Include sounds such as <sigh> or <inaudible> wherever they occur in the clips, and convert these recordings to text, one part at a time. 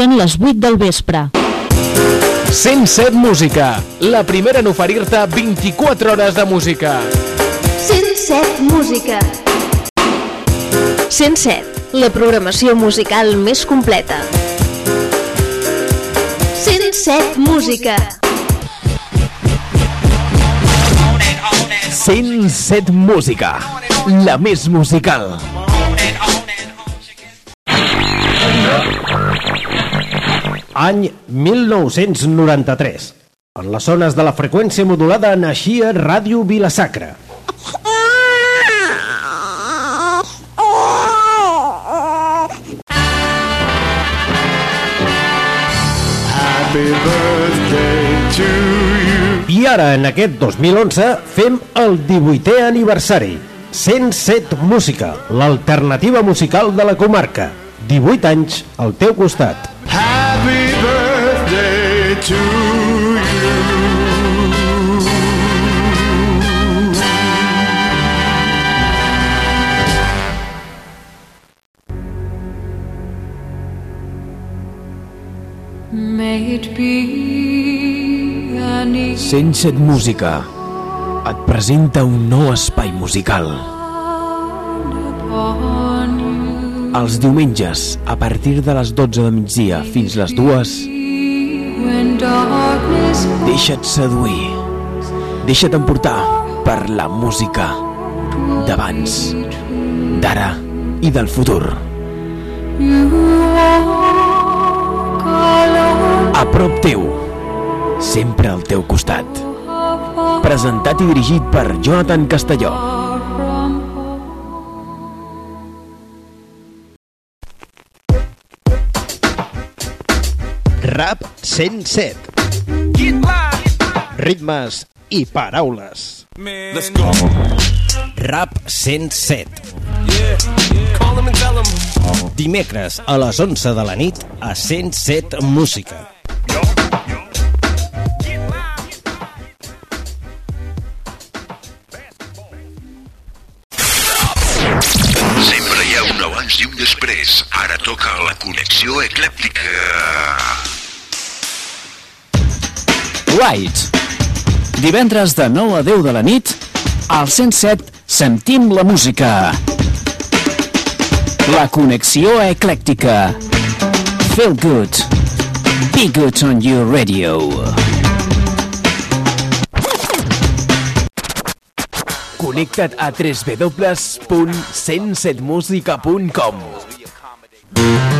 Són les 8 del vespre. 107 Música, la primera en oferir-te 24 hores de música. 107 Música. 107, la programació musical més completa. 107 Música. 107 Música, la més musical. Any 1993. En les zones de la freqüència modulada naixia Ràdio Vilasacra. Happy birthday to you. I ara, en aquest 2011, fem el 18è aniversari. 107 Música, l'alternativa musical de la comarca. 18 anys al teu costat. Happy birthday to you. May it be an 107 Música et presenta un nou espai musical. you Els diumenges, a partir de les 12 de migdia fins les 2, when darkness deixa't seduir. Deixa't emportar per la música d'abans, d'ara i del futur. A prop teu, sempre al teu costat. Presentat i dirigit per Jonathan Castelló. Rap 107. Ritmes i paraules. Let's go. Rap 107. Dimecres a les 11 de la nit a 107 Música. Sempre hi ha un abans i un després. Ara toca la connexió eclèptica. Right. Divendres de 9 a 10 de la nit, al 107 sentim la música. La connexió eclèctica. Feel good. Be good on your radio. Connecta't a www.107musica.com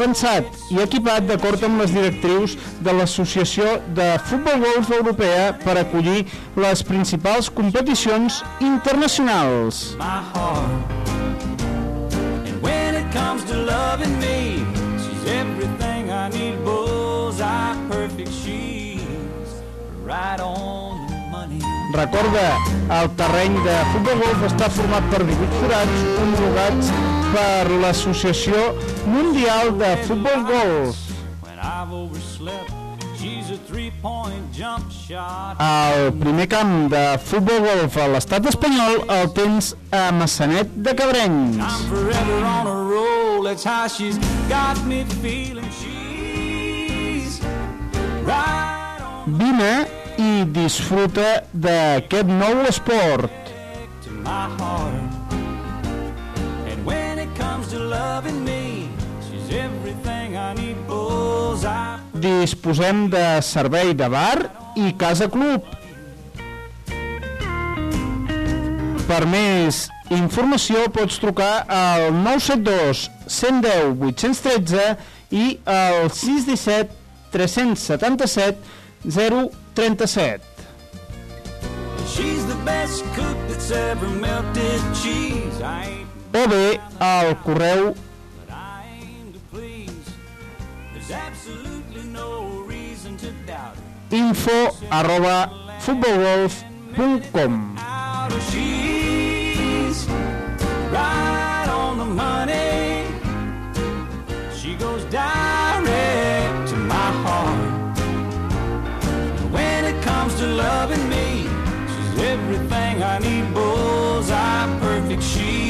pensat i equipat d'acord amb les directrius de l'Associació de Futbol Golf Europea per acollir les principals competicions internacionals. Recorda, el terreny de futbol golf està format per 18 forats homologats per l'Associació Mundial de Futbol Golf. El primer camp de futbol golf a l'estat espanyol el tens a Massanet de Cabrenys. Vine i disfruta d'aquest nou esport. to my heart. Loving me, she's everything I need. Bullseye. Disposem de servei de bar i casa club. Per més informació pots trucar al 972 110 813 i al 617 377 037. the best cook that's ever melted cheese. I ain't o bé al correu but I aim to please. There's absolutely no reason to doubt it. info arroba futbolgolf.com Out of she's right on the money. She goes direct to my heart. And when it comes to loving me, she's everything I need. Bullseye, perfect she.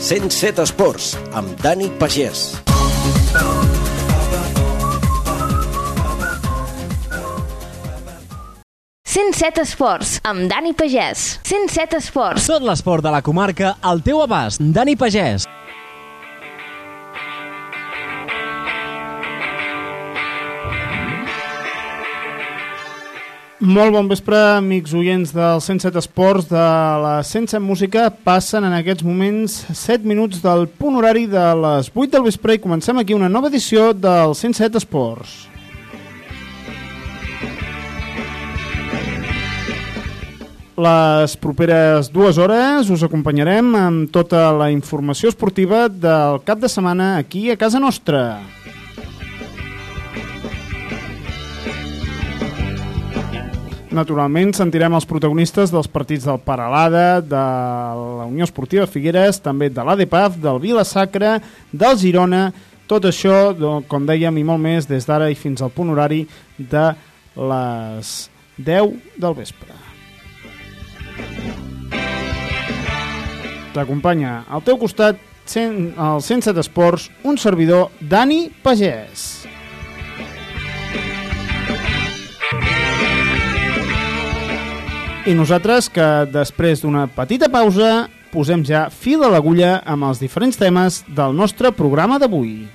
107 Esports, amb Dani Pagès. Set esports, amb Dani Pagès. 107 esports. Tot l'esport de la comarca al teu abast. Dani Pagès. Molt bon vespre, amics oients del 107 Esports de la 107 Música. Passen en aquests moments 7 minuts del punt horari de les 8 del vespre i comencem aquí una nova edició del 107 Esports. Les properes dues hores us acompanyarem amb tota la informació esportiva del cap de setmana aquí a casa nostra. Naturalment sentirem els protagonistes dels partits del Paralada, de la Unió Esportiva Figueres, també de l'ADPAF, del Vila Sacra, del Girona, tot això, com dèiem, i molt més, des d'ara i fins al punt horari de les 10 del vespre. T'acompanya al teu costat, cent- al 107 Esports, un servidor, Dani Pagès. I nosaltres, que després d'una petita pausa, posem ja fil a l'agulla amb els diferents temes del nostre programa d'avui.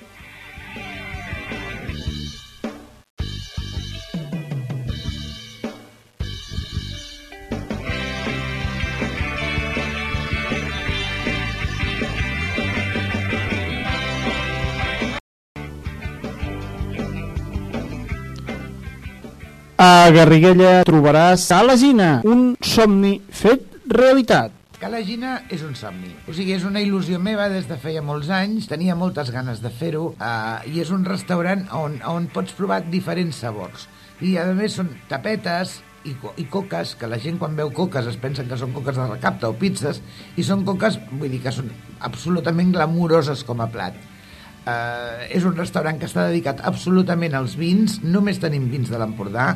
Garriguella trobaràs Calagina, un somni fet realitat. Calagina és un somni. O sigui, és una il·lusió meva des de feia molts anys, tenia moltes ganes de fer-ho, uh, i és un restaurant on, on pots provar diferents sabors. I, a més, són tapetes i, co i coques, que la gent quan veu coques es pensa que són coques de recapta o pizzas, i són coques, vull dir, que són absolutament glamuroses com a plat. Uh, és un restaurant que està dedicat absolutament als vins, només tenim vins de l'Empordà,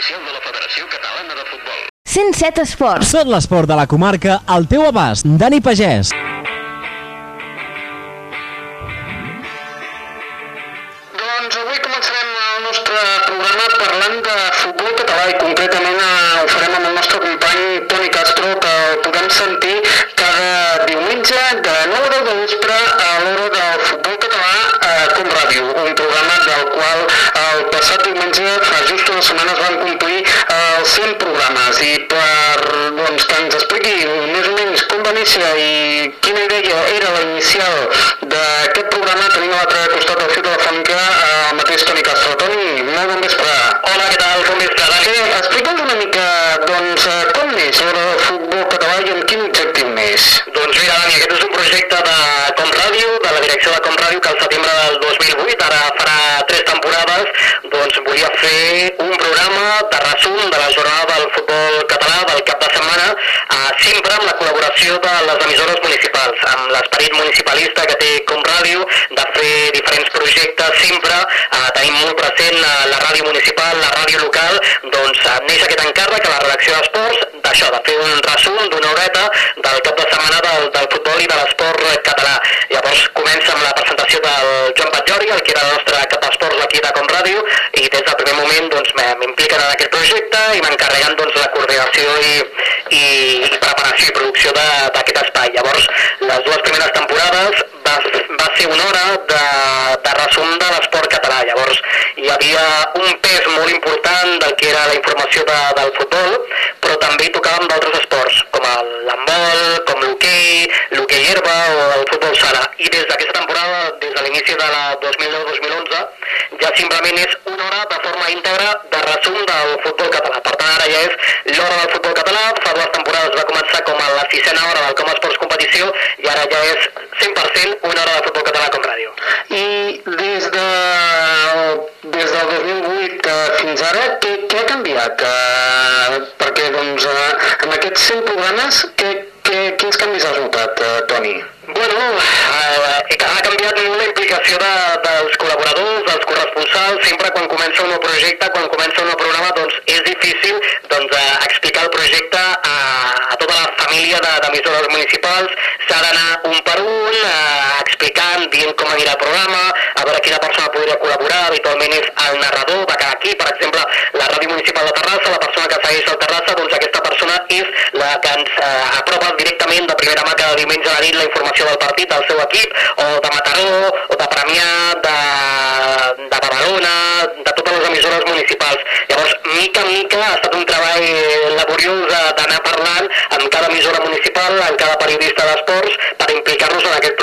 Oficial de la Federació Catalana de Futbol. 107 esports. Tot l'esport de la comarca al teu abast. Dani Pagès. Doncs avui començarem el nostre programa parlant de futbol català i concretament eh, ho farem amb el nostre company Toni Castro que el podem sentir cada diumenge de 9 a 10 de vespre a l'hora del futbol català a Com Ràdio, un programa del qual passat diumenge, fa just unes setmanes, van complir eh, els 100 programes i per doncs, que ens expliqui més o menys com va néixer i quina idea era la inicial d'aquest programa tenim a l'altre costat del fil telefònica eh, el mateix Toni Castro. Toni, molt bon vespre. Hola, què tal? Bon vespre. Sí, explica'ns una mica, doncs, eh, com neix l'hora del futbol català i amb quin objectiu neix? Doncs mira, Dani, aquest és un projecte de Com Ràdio, de la direcció de Com Ràdio, que al setembre del 2008, ara farà tres temporades, doncs volia fer un programa de resum de la jornada del futbol català del cap de setmana, eh, sempre amb la col·laboració de les emissores municipals, amb l'esperit municipalista que té Com Ràdio, de fer diferents projectes sempre, eh, tenim molt present eh, la ràdio municipal, la ràdio local, doncs eh, neix aquest encàrrec a la redacció d'esports, d'això, de fer un resum d'una horeta del cap de setmana del, del futbol i de l'esport català. Llavors comença amb la presentació del Joan Batllori, el que era el nostre cap d'esports aquí de Com Ràdio, i des del primer moment doncs, m'impliquen en aquest projecte i m'encarreguen doncs, la coordinació i, i, i preparació i producció d'aquest espai. Llavors, les dues primeres temporades va, va ser una hora de, de resum de l'esport català. Llavors, hi havia un pes molt important del que era la informació de, del futbol, però també hi tocàvem d'altres esports, com l'handbol, com l'hoquei, l'hoquei herba o el futbol sala. I des d'aquesta temporada, des de l'inici de la 2010-2011, ja simplement és una hora de forma íntegra de resum del futbol català. Per tant, ara ja és l'hora del futbol català, fa dues temporades va sisena hora del Com Esports Competició i ara ja és 100% una hora de futbol català com ràdio. I des, de, des del 2008 eh, fins ara, què, què ha canviat? Eh, perquè doncs, eh, en aquests 100 programes, què, què, quins canvis has notat, eh, Toni? Bueno, eh, ha canviat molt la implicació de, dels col·laboradors, dels corresponsals, sempre quan comença un nou projecte, quan comença un nou programa, doncs és difícil doncs, eh, explicar el projecte a, a tota la d'emissores municipals, s'ha d'anar un per un, eh, explicant, dient com anirà el programa, a veure quina persona podria col·laborar, habitualment és el narrador de cada equip, per exemple, la Ràdio Municipal de Terrassa, la persona que segueix el Terrassa, doncs aquesta persona és la que ens eh, apropa directament de primera mà cada diumenge a la nit la informació del partit del seu equip, o de Mataró, o de Premià, de, de Badalona, de totes les emissores municipals. Llavors, mica en mica ha estat un treball laboriós de- d'anar parlant amb cada emissora municipal, amb cada periodista d'esports, per en aquest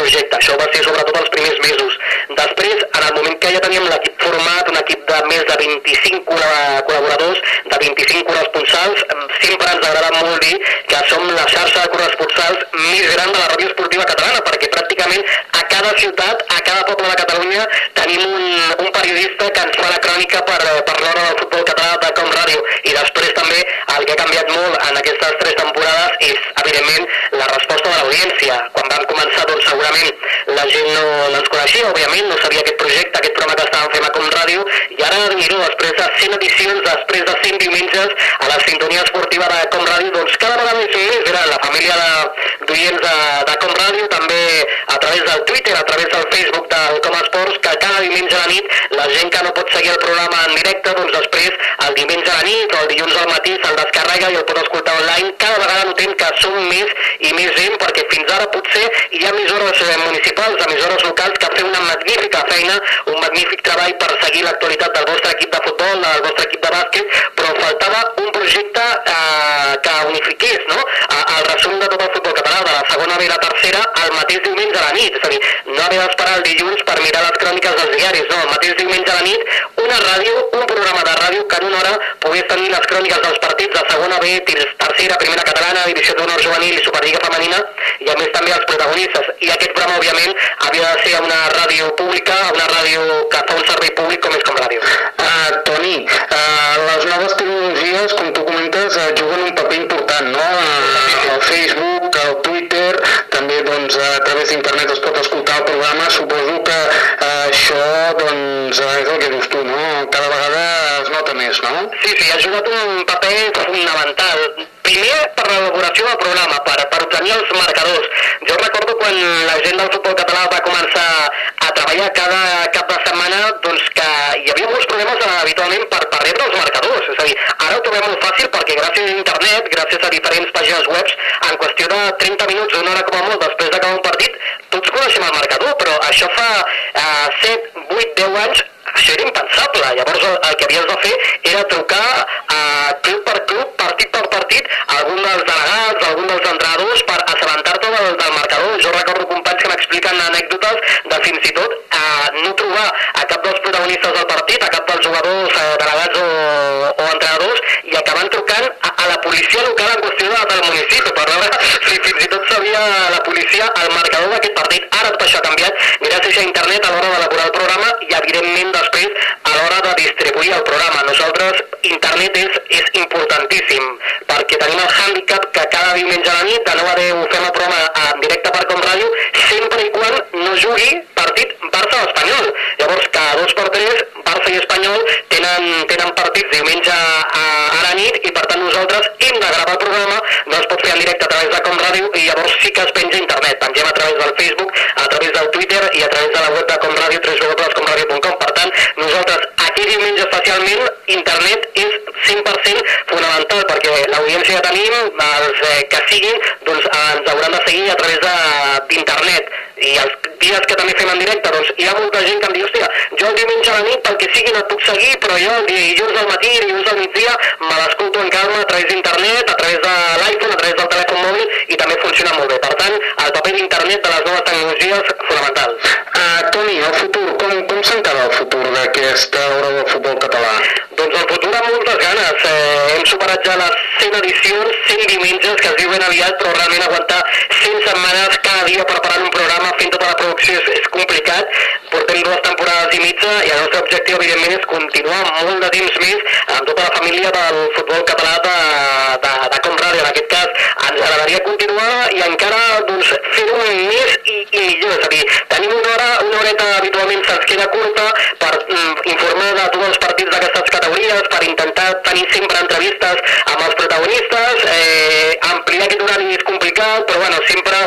projecte. Això va ser sobretot els primers mesos. Després, en el moment que ja teníem l'equip format, un equip de més de 25 col·la- col·laboradors, de 25 corresponsals, em- sempre ens agrada molt dir que som la xarxa de corresponsals més gran de la ràdio esportiva catalana, perquè pràcticament a cada ciutat, a cada poble de Catalunya, tenim un, un periodista que ens fa la crònica per, per l'hora del futbol català de Com Ràdio. I després també el que ha canviat molt en aquestes tres temporades és, evidentment, la resposta de l'audiència. Quan vam començar, doncs segurament la gent no, no ens coneixia, òbviament, no sabia aquest projecte, aquest programa que estàvem fent a Com Ràdio, i ara, miro, després de 100 edicions, després de 100 diumenges, a la sintonia esportiva de Com Ràdio, doncs cada vegada més era la família de- de, de Com Ràdio, també a través del Twitter, a través del Facebook del Com Esports, que cada diumenge a la nit, la gent que no pot seguir el programa en directe, doncs després, el diumenge a la nit o el dilluns al matí se'l descarrega i el pot escoltar online. Cada vegada notem que som més i més gent, perquè fins ara potser hi ha emissores eh, municipals, emissores locals, que fan una magnífica feina, un magnífic treball per seguir l'actualitat del vostre equip de futbol, del vostre equip de bàsquet, però faltava un projecte eh, que unifiqués no? El resum de tot el futbol català, de la segona B i la tercera, el mateix diumenge a la nit. És a dir, no haver d'esperar el dilluns per mirar les cròniques dels diaris, no, el mateix diumenge a la nit, una ràdio, un programa de ràdio que en una hora pogués tenir les cròniques dels partits de segona B, ter- tercera, primera catalana, divisió d'honor juvenil i Superliga femenina, i a més també els protagonistes. I aquest programa, òbviament, havia de ser una ràdio pública, una ràdio que fa un servei públic com és com ràdio. Uh, Toni, uh, les noves tecnologies, com tu comentes, uh, juguen un paper important, no? Uh, el Facebook, el Twitter, també doncs, a través d'internet es pot escoltar el programa. Suposo que uh, això doncs, eh, és el que dius tu, no? Cada vegada es nota més, no? Sí, sí, ha jugat un paper fonamental. Primer, per l'elaboració del programa, per, per obtenir els marcadors. Jo recordo quan la gent del futbol català va començar a treballar cada cap de setmana, doncs que hi havia molts problemes eh, habitualment per, per rebre els marcadors. És a dir, ara ho trobem molt fàcil perquè gràcies a internet, gràcies a diferents pàgines webs, en qüestió de 30 minuts, una hora com a molt, després d'acabar un partit, tots coneixem el marcador, però això fa eh, 7, 8, 10 anys això era impensable. Llavors el, el que havies de fer era trucar a club per club, partit per partit, algun dels delegats, a algun dels entrenadors per assabentar-te del, del marcador. Jo recordo m'expliquen anècdotes de fins i tot eh, no trobar a cap dels protagonistes del partit, a cap dels jugadors, eh, delegats o, o entrenadors, i acaben trucant a, a la policia local en qüestió de, del municipi per veure <laughs> si fins i tot sabia la policia el marcador d'aquest partit. Ara tot això ha canviat gràcies a internet a l'hora d'elaborar el programa i evidentment després a l'hora de distribuir el programa. Nosaltres internet és, és importantíssim perquè tenim el hàndicap que cada diumenge a la nit de 9 a 10 fem el programa en directe per Com Ràdio sempre i quan no jugui partit Barça-Espanyol. Llavors cada dos per tres Barça i Espanyol tenen, tenen partits diumenge a, a la nit i per tant nosaltres hem de gravar el programa, no es pot fer en directe a través de Com Ràdio i llavors sí que es penja internet. Pengem a través del Facebook, a través del Twitter i a través de la web de Com Ràdio, www.comradio.com. Per tant, nosaltres aquí diumenge especialment internet és 100% fonamental perquè l'audiència que tenim, els eh, que siguin, doncs ens hauran de seguir a través d'internet i els dies que també fem en directe, doncs hi ha molta gent que em diu, hòstia, jo el diumenge a la nit pel que sigui no puc seguir, però jo el dilluns al matí, dilluns al migdia, me l'escolto en calma a través d'internet, a través de l'iPhone, a través del telèfon mòbil i també funciona molt bé. Per tant, el paper d'internet de les noves tecnologies fonamental. Uh, Toni, el futur, com, com s'encara el futur d'aquesta hora del futbol català? Doncs el futur amb moltes ganes. Eh, hem superat ja les 100 edicions, 100 diumenges, que es diu ben aviat, però realment aguantar 100 setmanes cada dia preparant un programa, fent tota la producció és, és complicat. Portem dues temporades i mitja i el nostre objectiu, evidentment, és continuar molt de temps més amb tota la família del futbol català de, de, de Com Ràdio. En aquest cas, ens agradaria continuar i encara doncs, fer-ho més i, i millor. És a dir, tenim una hora, una horeta habitualment se'ns queda curta per informar de tots els partits d'aquestes categories, per intentar tenir sempre entrevistes amb els protagonistes, eh, ampliar aquest horari és complicat, però bueno, sempre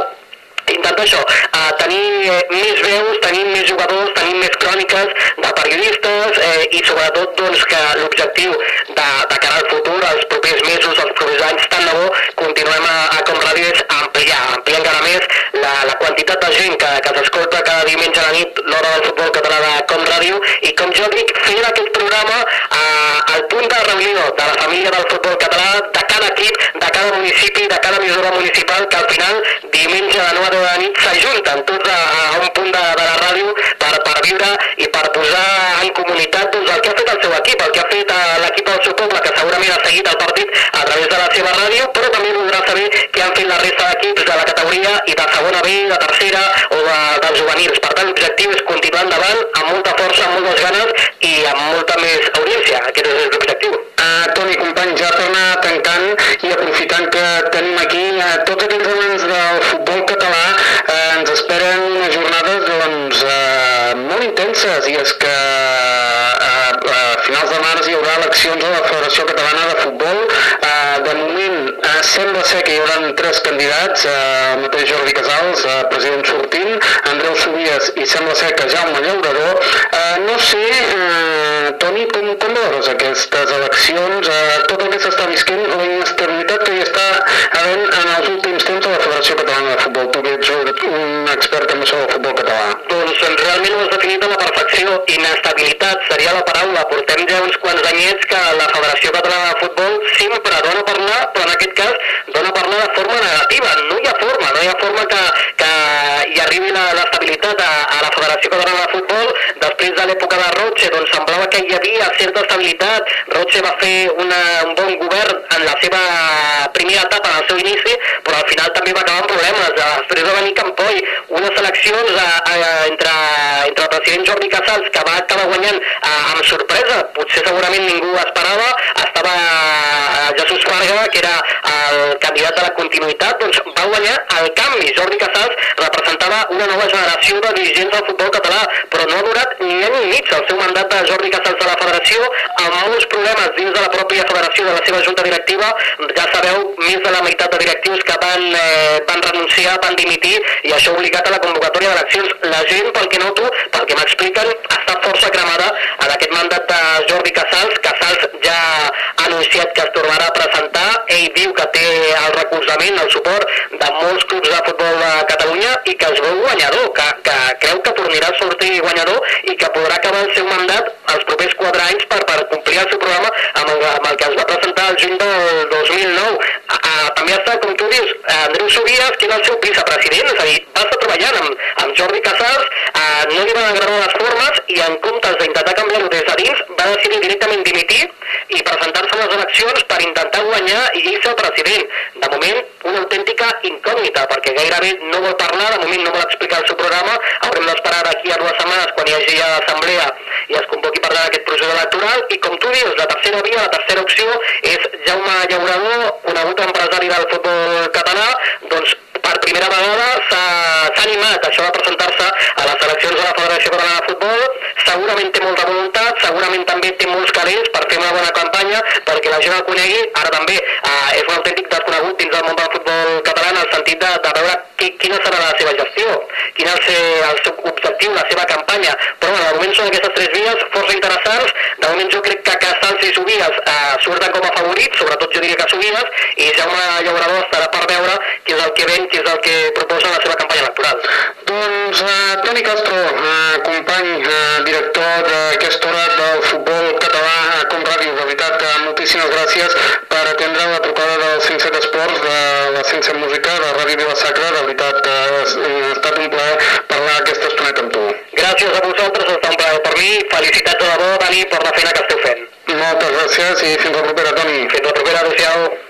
intentar això, eh, tenir eh, més veus, tenir més jugadors, tenir més cròniques de periodistes eh, i sobretot doncs, que l'objectiu de, de cara al futur, els propers mesos, els propers anys, tant de bo, continuem a, a Com Ràdio és ampliar, ampliar encara més la, la quantitat de gent que, que s'escolta cada diumenge a la nit l'hora del futbol català de Com Ràdio. I com jo dic, fer d'aquest programa eh, el punt de reunió de la família del futbol català, de cada equip, de cada municipi, de cada emissora municipal, que al final diumenge de 9 a 10 de la nit s'ajunten tots a, a un punt de, de la ràdio per, per viure i per posar en comunitat doncs, el que ha fet el seu equip, el que ha fet eh, l'equip del seu poble, que segurament ha seguit el partit a través de la seva ràdio, però també voldrà saber què han fet la resta d'equips de la categoria i de segona B, de tercera o de, dels juvenils. Per tant, l'objectiu és continuar endavant amb molta força, amb moltes ganes i amb molta més audiència. Aquest és l'objectiu. Uh, Toni, company, ja anar tancant i aprofitant que tenim aquí uh, tots aquells amants del futbol català eh, ens esperen unes jornades doncs, eh, intenses i és que eh, a finals de març hi haurà eleccions a la Federació Catalana de Futbol. Eh, de moment eh, sembla ser que hi haurà tres candidats, eh, el mateix Jordi Casals, eh, president sortint, Andreu Subies i sembla ser que Jaume Llaurador. Eh, no sé, eh, Toni, com, com veus aquestes eleccions, eh, tot el que s'està visquent, la inestabilitat que hi està havent en els últims temps a la Federació Catalana de Futbol. Tu que ets un expert en això del futbol català. Doncs realment ho has definit a la perfecció. Inestabilitat seria la paraula. Portem ja uns quants anyets que la Federació Catalana de Futbol sempre dona a parlar, però en aquest cas dona a parlar de forma negativa. No hi ha forma, no hi ha forma que, que hi arribi l'estabilitat a, a la Federació Catalana de Futbol. Després de l'època de Roche, doncs semblava que hi havia certa estabilitat. Roche va fer una, un bon govern en la seva primera etapa, en el seu inici, però al final també va acabar amb problemes. Després va venir Campoy, unes eleccions a, a, entre, entre el president Jordi Casals, que va acabar guanyant a, amb sorpresa, potser segurament ningú esperava, estava eh, Jesús Farga, que era el candidat de la continuïtat, doncs va guanyar el canvi. Jordi Casals representava una nova generació de dirigents del futbol català, però no ha durat ni any ni mig el seu mandat de Jordi Casals a la federació, amb molts problemes dins de la pròpia federació, de la seva junta directiva, ja sabeu, més de la meitat de directius que van, eh, van renunciar, van dimitir, i això ha obligat a la convocatòria d'eleccions. La gent, pel que noto, pel que m'expliquen, està força cremada en aquest mandat de Jordi Casals. Ha anunciat que es tornarà a presentar. Ell diu que té el recolzament, el suport de molts clubs de futbol de Catalunya i que es veu guanyador, que, que creu que tornarà a sortir guanyador i que podrà acabar el seu mandat els propers quatre anys amb, el, amb el que es va presentar el juny del 2009. A, a, també està, com tu dius, Andreu Sobies, que era el seu vicepresident, és a dir, va estar treballant amb, amb Jordi Casals, eh, no li van agradar les formes i en comptes d'intentar canviar-ho des de dins, va decidir directament dimitir i presentar-se a les eleccions per intentar guanyar i ser el president. De moment, una autèntica incògnita, perquè gairebé no vol parlar, de moment no vol explicar el seu programa, haurem d'esperar d'aquí a dues setmanes quan hi hagi ja assemblea i es convoqui per tant procés electoral i com tu dius, la tercera via, la tercera opció és Jaume Llaurador, conegut empresari del futbol català, doncs per primera vegada s'ha animat això de presentar-se a les eleccions de la Federació Catalana de Futbol, segurament té molta voluntat, segurament també té molts calents per fer una bona campanya perquè la gent el conegui, ara també eh, és un autèntic desconegut dins del món del futbol català en el sentit de, de veure qui, quina serà la seva gestió, quin és el seu, objectiu, la seva campanya, però bueno, de moment són aquestes tres vies força interessants, de moment jo crec que Casals i Subies eh, surten com a favorits, sobretot jo diria que Subies, i Jaume Llaurador estarà per veure què és el que ven, què és el que proposa en la seva campanya electoral. Doncs uh, Toni Castro, uh, company, uh, director d'aquesta hora del futbol català a Com Ràdio, de veritat, uh, moltíssimes gràcies per atendre la trucada del 107 Esports, de la 107 Música, de Ràdio Vila Sacra, de veritat, uh, ha estat un plaer parlar aquesta estoneta amb tu. Gràcies a vosaltres, ha estat un plaer per mi, felicitats de debò, Dani, per la feina que esteu fent. Moltes gràcies i fins la propera, Toni. Fins la propera, adéu-siau.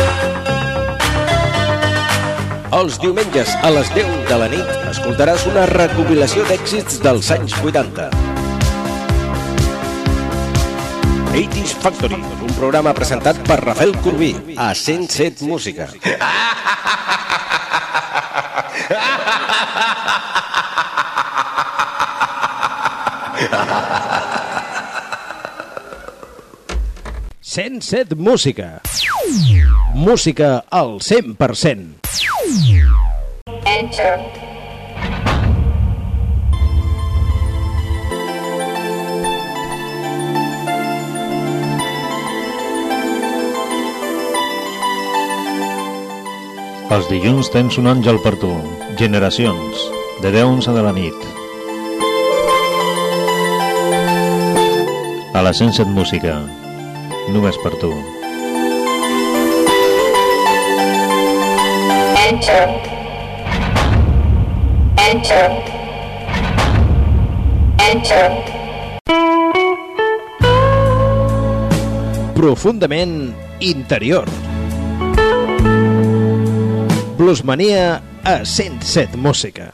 Els diumenges a les 10 de la nit escoltaràs una recopilació d'èxits dels anys 80. 80's Factory, un programa presentat per Rafael Corbí a 107 Música. ...107 Música. Música al 100%. Enter. Els dilluns tens un àngel per tu. Generacions. De 10 a 11 de la nit. A la 107 Música. Només per tu. Enter. Enter. Enter. Profundament interior. Bluesmania a 107 Música.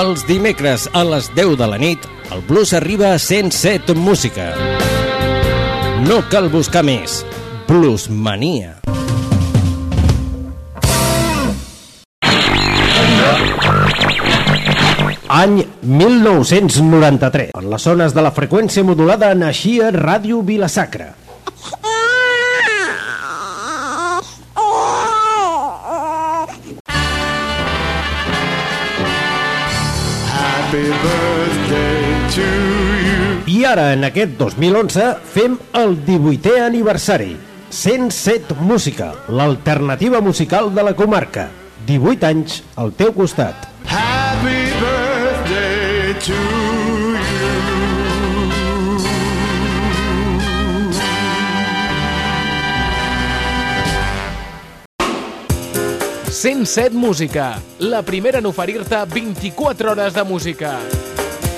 Els dimecres a les 10 de la nit, el blues arriba a 107 Música. No cal buscar més. Bluesmania. Any 1993. En les zones de la freqüència modulada naixia Ràdio Vilasacra. Happy birthday to you. I ara, en aquest 2011, fem el 18è aniversari. 107 Música, l'alternativa musical de la comarca. 18 anys al teu costat. Happy birthday to you. 107 Música, la primera en oferir-te 24 hores de música.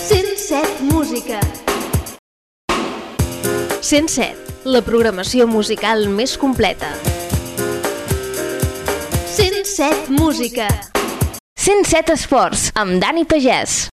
107 Música. 107, la programació musical més completa. 107 Música. 107 Esports, amb Dani Pagès.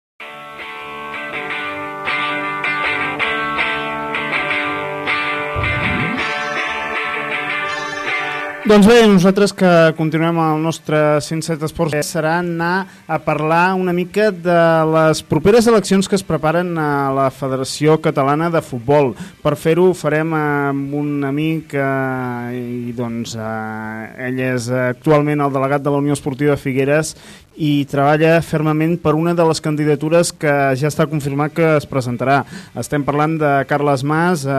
Doncs bé, nosaltres que continuem el nostre 107 Esports serà anar a parlar una mica de les properes eleccions que es preparen a la Federació Catalana de Futbol. Per fer-ho farem amb un amic eh, i doncs eh, ell és actualment el delegat de la Unió Esportiva Figueres i treballa fermament per una de les candidatures que ja està confirmat que es presentarà. Estem parlant de Carles Mas, eh,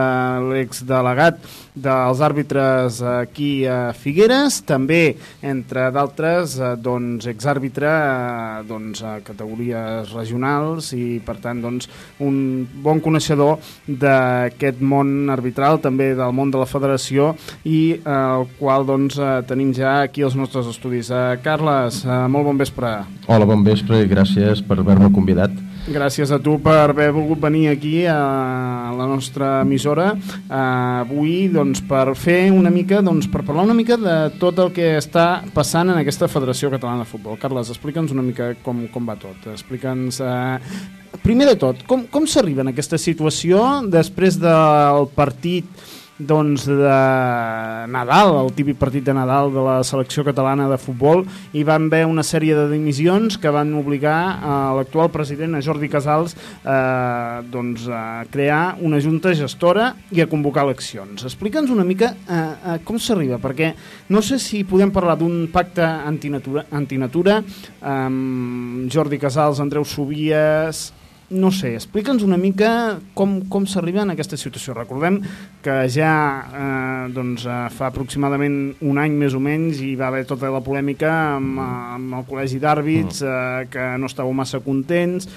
l'exdelegat dels àrbitres aquí a Figueres, també, entre d'altres, eh, doncs, exàrbitre eh, doncs, a categories regionals i, per tant, doncs, un bon coneixedor d'aquest món arbitral, també del món de la federació i eh, el qual doncs, eh, tenim ja aquí els nostres estudis. Eh, Carles, eh, molt bon vespre. Hola, bon vespre i gràcies per haver-me convidat. Gràcies a tu per haver volgut venir aquí a la nostra emissora eh, avui doncs, per fer una mica, doncs, per parlar una mica de tot el que està passant en aquesta Federació Catalana de Futbol. Carles, explica'ns una mica com, com va tot. Explica'ns... Eh, primer de tot, com, com s'arriba en aquesta situació després del partit doncs de Nadal, el típic partit de Nadal de la selecció catalana de futbol i van haver una sèrie de dimissions que van obligar a l'actual president, a Jordi Casals eh, doncs, a crear una junta gestora i a convocar eleccions. Explica'ns una mica eh, eh, com s'arriba, perquè no sé si podem parlar d'un pacte antinatura, antinatura amb Jordi Casals, Andreu Subies no sé, explica'ns una mica com, com s'arriba en aquesta situació. Recordem que ja eh, doncs, eh, fa aproximadament un any més o menys hi va haver tota la polèmica amb, amb el col·legi d'àrbits mm. eh, que no estàveu massa contents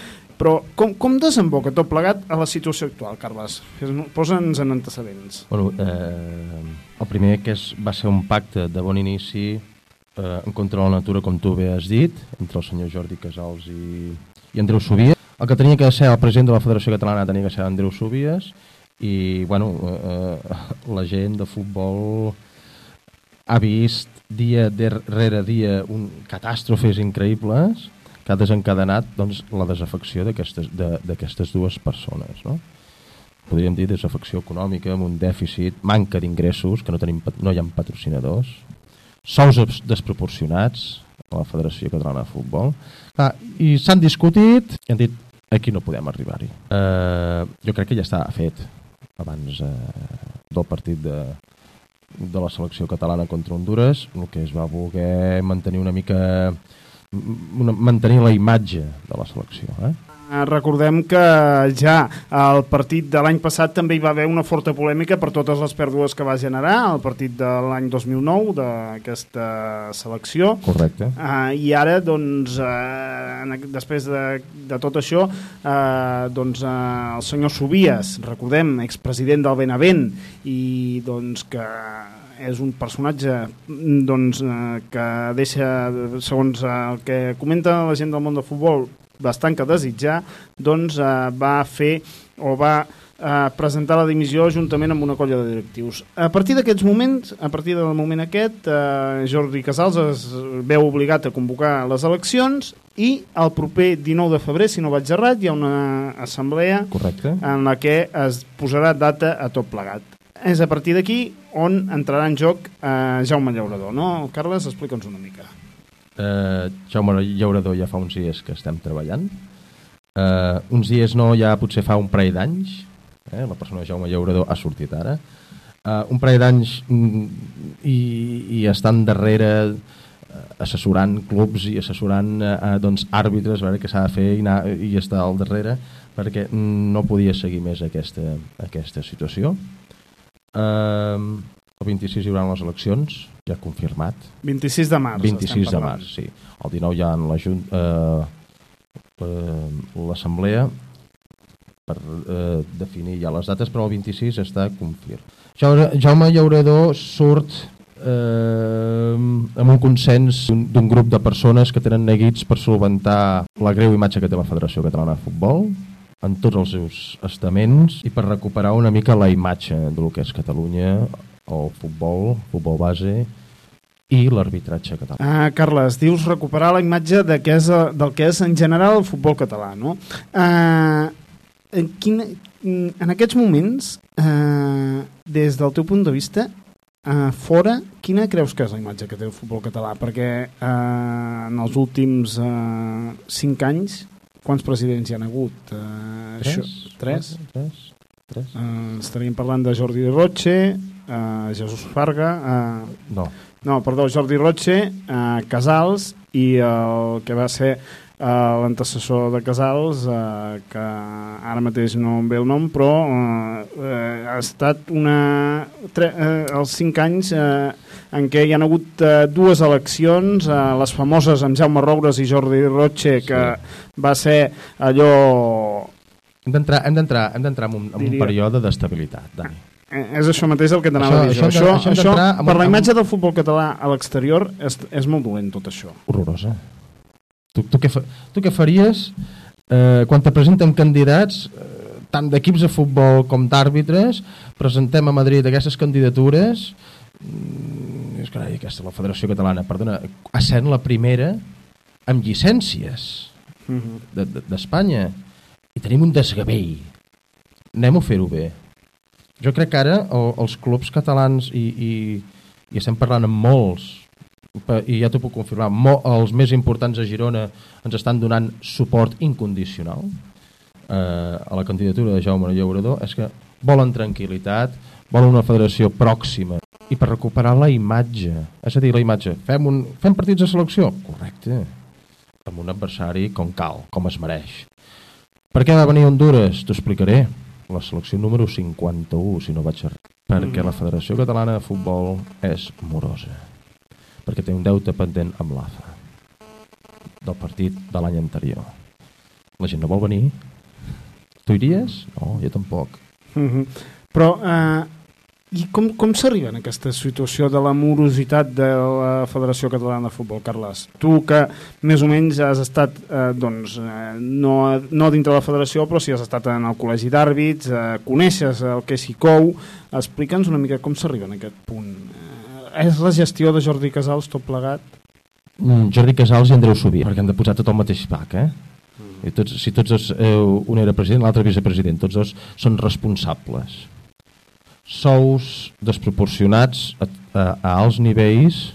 però com, com desemboca tot plegat a la situació actual, Carles? Posa'ns en antecedents. Bueno, eh, el primer que és, va ser un pacte de bon inici eh, en contra de la natura, com tu bé has dit, entre el senyor Jordi Casals i, i Andreu Subia, el que tenia que ser el president de la Federació Catalana tenia que ser Andreu Subies i bueno, eh, la gent de futbol ha vist dia darrere dia un, catàstrofes increïbles que ha desencadenat doncs, la desafecció d'aquestes dues persones. No? Podríem dir desafecció econòmica amb un dèficit, manca d'ingressos, que no, tenim, no hi ha patrocinadors, sous desproporcionats a la Federació Catalana de Futbol. Ah, I s'han discutit i han dit aquí no podem arribar-hi. Uh, jo crec que ja està fet abans uh, del partit de, de la selecció catalana contra Honduras, el que es va voler mantenir una mica una, mantenir la imatge de la selecció. Eh? Eh, recordem que ja al partit de l'any passat també hi va haver una forta polèmica per totes les pèrdues que va generar el partit de l'any 2009 d'aquesta selecció. Correcte. Uh, I ara, doncs, uh, després de, de tot això, uh, doncs, uh, el senyor Subies, recordem, expresident del Benavent, i doncs que és un personatge doncs, que deixa, segons el que comenta la gent del món del futbol, bastant que desitjar, doncs eh, va fer o va eh, presentar la dimissió juntament amb una colla de directius. A partir d'aquests moments, a partir del moment aquest, eh, Jordi Casals es veu obligat a convocar les eleccions i el proper 19 de febrer, si no vaig errat, hi ha una assemblea Correcte. en la que es posarà data a tot plegat. És a partir d'aquí on entrarà en joc eh, Jaume Llaurador, no? Carles, explica'ns una mica. Eh, Jaume Llaurador ja fa uns dies que estem treballant. Eh, uns dies no, ja potser fa un parell d'anys. Eh, la persona Jaume Llaurador ha sortit ara. Eh, un parell d'anys mm, i, i estan darrere eh, assessorant clubs i assessorant eh, doncs, àrbitres, a veure què s'ha de fer i, anar, i estar al darrere perquè no podia seguir més aquesta, aquesta situació. Eh, el 26 hi haurà les eleccions, ja confirmat. 26 de març. 26 de març, sí. El 19 ja en l'assemblea la, eh, per eh, definir ja les dates, però el 26 està confirmat. Jaume Llaurador surt eh, amb un consens d'un grup de persones que tenen neguits per solventar la greu imatge que té la Federació Catalana de Futbol, en tots els seus estaments i per recuperar una mica la imatge del que és Catalunya el futbol, futbol base i l'arbitratge català. Ah, Carles, dius recuperar la imatge de que és, del que és en general el futbol català, no? Ah, en, quin, en aquests moments, eh, des del teu punt de vista, uh, fora, quina creus que és la imatge que té el futbol català? Perquè uh, en els últims uh, cinc anys, quants presidents hi han hagut? Uh, Tres? Tres? Tres? Tres? Uh, estaríem parlant de Jordi Roche, uh, Jesús Farga... Uh, no. No, perdó, Jordi Roche, uh, Casals i el que va ser uh, l'antecessor de Casals, uh, que ara mateix no em ve el nom, però uh, uh, ha estat una, tre, uh, els cinc anys uh, en què hi han hagut uh, dues eleccions, uh, les famoses amb Jaume Roures i Jordi Roche, que sí. va ser allò... Hem d'entrar hem en, un, en un període d'estabilitat, Dani. Eh, És això mateix el que t'anava a dir. Això- això de- Això, això això, amb per la imatge del futbol català a l'exterior és, és molt dolent tot això. Horrorosa. Tu, tu, què, fa, tu què faries eh, quan te presenten candidats eh, tant d'equips de futbol com d'àrbitres presentem a Madrid aquestes candidatures mm, és carai, aquesta la Federació Catalana perdona, essent la primera amb llicències Mhm. de- de- d'Espanya i tenim un desgavell. Anem a fer-ho bé? Jo crec que ara el, els clubs catalans i, i, i estem parlant amb molts i ja t'ho puc confirmar mo, els més importants a Girona ens estan donant suport incondicional eh, a la candidatura de Jaume Llaurador. És que volen tranquil·litat volen una federació pròxima i per recuperar la imatge. És a dir, la imatge, fem, un, fem partits de selecció? correcte. Amb un adversari com cal, com es mereix per què va venir Honduras? T'ho explicaré. La selecció número 51, si no vaig errar. Perquè la Federació Catalana de Futbol és morosa. Perquè té un deute pendent amb l'AFA. Del partit de l'any anterior. La gent no vol venir? Tu iries? No, jo tampoc. Mm -hmm. Però, eh, i com, com s'arriba en aquesta situació de la morositat de la Federació Catalana de Futbol, Carles? Tu que més o menys has estat, eh, doncs, eh, no, no dintre de la federació, però si has estat en el col·legi d'àrbits, eh, coneixes el que és ICOU, explica'ns una mica com s'arriba en aquest punt. Eh, és la gestió de Jordi Casals tot plegat? Mm, Jordi Casals i Andreu Subir, perquè han de posar tot al mateix pack, eh? I tots, si tots dos, eh, un era president, l'altre vicepresident, tots dos són responsables. Sous desproporcionats a, a, a alts nivells,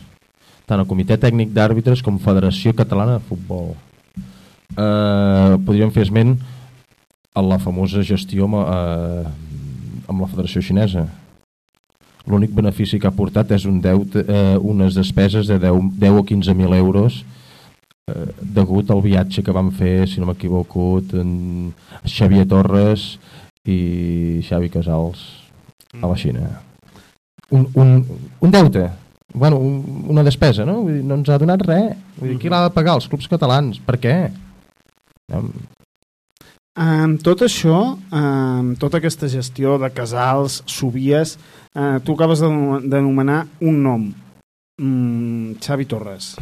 tant al Comitè Tècnic d'Àrbitres com Federació Catalana de Futbol. Eh, podríem fer esment a la famosa gestió amb, eh, amb la Federació Xinesa. L'únic benefici que ha portat és un deute, eh, unes despeses de 10, 10 o 15.000 euros eh, degut al viatge que van fer, si no m'equivoco, Xavier Torres i Xavi Casals a la Xina. Un, un, un deute, bueno, un, una despesa, no? Vull dir, no ens ha donat res. Vull dir, qui l'ha de pagar? Els clubs catalans. Per què? Um, Amb tot això, amb tota aquesta gestió de casals, subies, eh, tu acabes de- d'anomenar un nom, mm, Xavi Torres.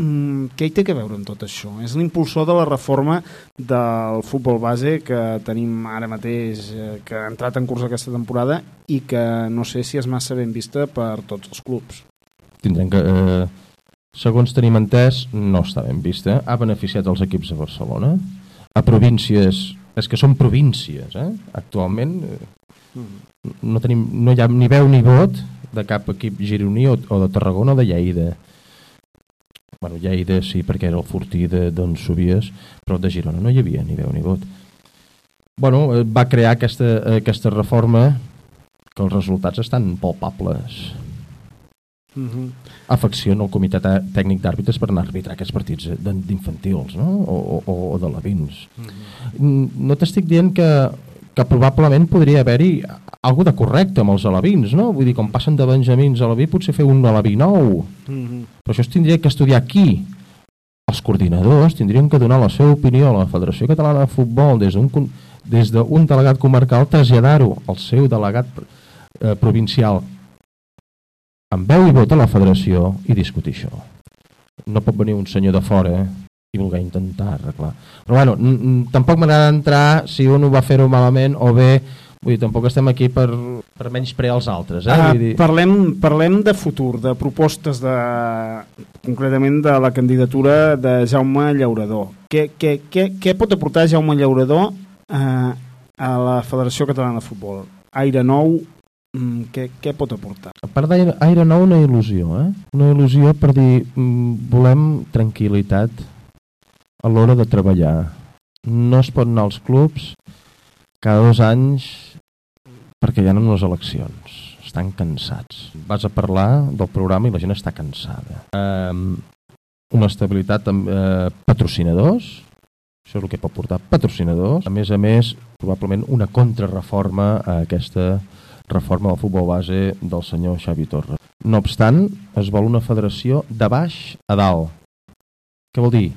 Mm, què hi té que veure amb tot això? És l'impulsor de la reforma del futbol base que tenim ara mateix, eh, que ha entrat en curs aquesta temporada i que no sé si és massa ben vista per tots els clubs. tindrem que... Eh, segons tenim entès, no està ben vista. Ha beneficiat els equips de Barcelona. A províncies... És que són províncies, eh? Actualment eh, no, tenim, no hi ha ni veu ni vot de cap equip gironí o, o de Tarragona o de Lleida. Bueno, Lleida sí, perquè era el fortí de- d'on subies, però de Girona no hi havia ni veu ni vot. Bueno, eh, va crear aquesta, aquesta reforma que els resultats estan palpables Mhm. afecciona el comitè tè- tècnic d'àrbitres per anar a arbitrar aquests partits eh, d'in- d'infantils no? o, o, o de labins mm. no t'estic dient que, que probablement podria haver-hi algo de correcte amb els alevins no? vull dir, com passen de benjamins a alaví potser fer un alaví nou Mhm. però això es tindria que estudiar aquí els coordinadors tindrien que donar la seva opinió a la Federació Catalana de Futbol des d'un des d'un delegat comarcal traslladar-ho al seu delegat eh, provincial amb veu i vot a la federació i discutir això. No pot venir un senyor de fora i voler intentar arreglar. Però bueno, tampoc m'agrada entrar si un ho va fer-ho malament o bé, vull dir, tampoc estem aquí per, per menys pre als altres. Eh? Uh, Vull dir, parlem, parlem de futur, de propostes de, concretament de la candidatura de Jaume Llaurador. Què, què, què, què pot aportar Jaume Llaurador uh, a la Federació Catalana de Futbol? Aire nou, mm, què, què pot aportar? A part d'aire aire nou, una il·lusió, eh? Una il·lusió per dir, mm, volem tranquil·litat a l'hora de treballar. No es pot anar als clubs cada dos anys perquè hi ha unes eleccions. Estan cansats. Vas a parlar del programa i la gent està cansada. Um, una estabilitat amb eh, patrocinadors, això és el que pot portar patrocinadors. A més a més, probablement una contrarreforma a aquesta reforma del futbol base del senyor Xavi Torres. No obstant, es vol una federació de baix a dalt. Què vol dir?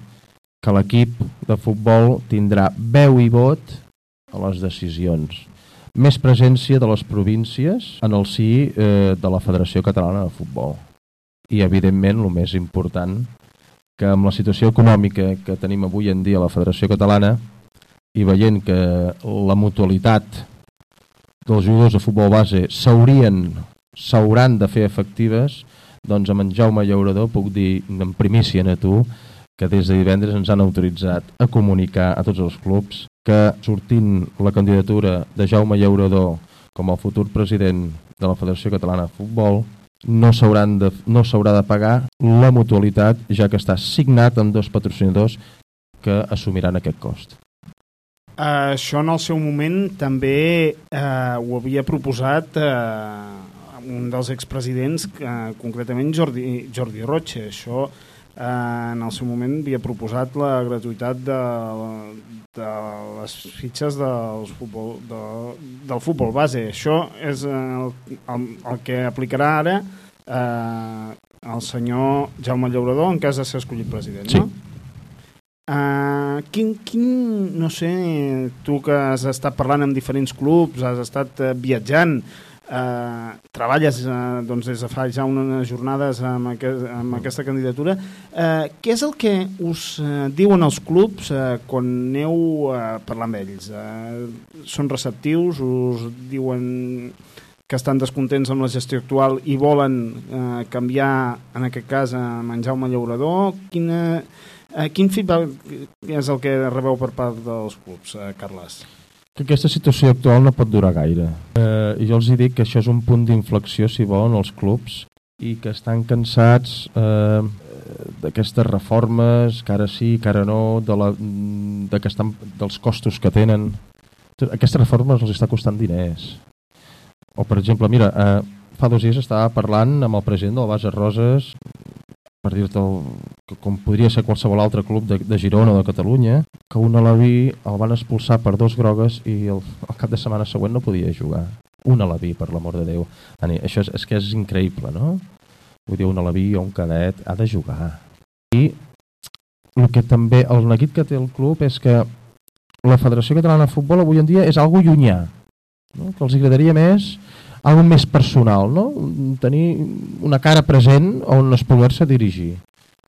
Que l'equip de futbol tindrà veu i vot a les decisions. Més presència de les províncies en el si eh, de la Federació Catalana de Futbol. I, evidentment, el més important, que amb la situació econòmica que tenim avui en dia a la Federació Catalana i veient que la mutualitat dels jugadors de futbol base s'hauran de fer efectives doncs amb en Jaume Llaurador puc dir en primícia a tu que des de divendres ens han autoritzat a comunicar a tots els clubs que sortint la candidatura de Jaume Llaurador com a futur president de la Federació Catalana de Futbol no s'haurà de, no de pagar la mutualitat ja que està signat amb dos patrocinadors que assumiran aquest cost. Uh, això en el seu moment també uh, ho havia proposat uh, un dels expresidents, uh, concretament Jordi, Jordi Roche. Això en el seu moment havia proposat la gratuïtat de, de les fitxes del futbol, de, del futbol base. Això és el, el, el que aplicarà ara eh, el senyor Jaume Llaurador en cas de ser escollit president, Sí. no? Uh, quin, quin, no sé, tu que has estat parlant amb diferents clubs, has estat uh, viatjant, uh, treballes uh, doncs des de fa ja unes jornades amb, aquest, amb aquesta candidatura, uh, què és el que us uh, diuen els clubs uh, quan aneu a parlar amb ells? Uh, són receptius? Us diuen que estan descontents amb la gestió actual i volen eh, canviar, en aquest cas, a en Jaume Llaurador. Quina, eh, quin feedback és el que rebeu per part dels clubs, eh, Carles? Que aquesta situació actual no pot durar gaire. Eh, jo els hi dic que això és un punt d'inflexió, si volen, els clubs, i que estan cansats eh, d'aquestes reformes, que ara sí, que ara no, de la, de que estan, dels costos que tenen. Aquestes reformes els està costant diners. O, per exemple, mira, eh, fa dos dies estava parlant amb el president del Base Roses per dir-te com podria ser qualsevol altre club de, de Girona o de Catalunya, que un alaví el van expulsar per dos grogues i el, el cap de setmana següent no podia jugar. Un alaví, per l'amor de Déu. Dani, això és, és que és increïble, no? Vull dir, un alaví o un cadet ha de jugar. I el que també, el neguit que té el club és que la Federació Catalana de Futbol avui en dia és algo llunyà, no? que els agradaria més algo més personal, no? tenir una cara present on es poder-se dirigir.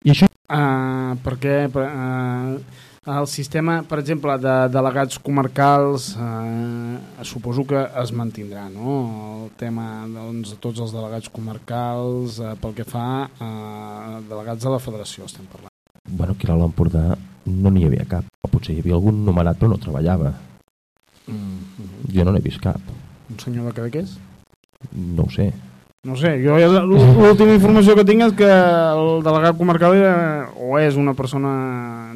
I això... Uh, perquè uh, el sistema, per exemple, de delegats comarcals uh, suposo que es mantindrà, no? El tema doncs, de tots els delegats comarcals uh, pel que fa a uh, delegats de la federació estem parlant. Bueno, aquí a l'Empordà no n'hi havia cap. O potser hi havia algun nomenat però no treballava. Mm -hmm. Jo no n'he vist cap. Un senyor de Cadaqués? No ho sé. No sé, jo l'última informació que tinc és que el delegat comarcal era, o és una persona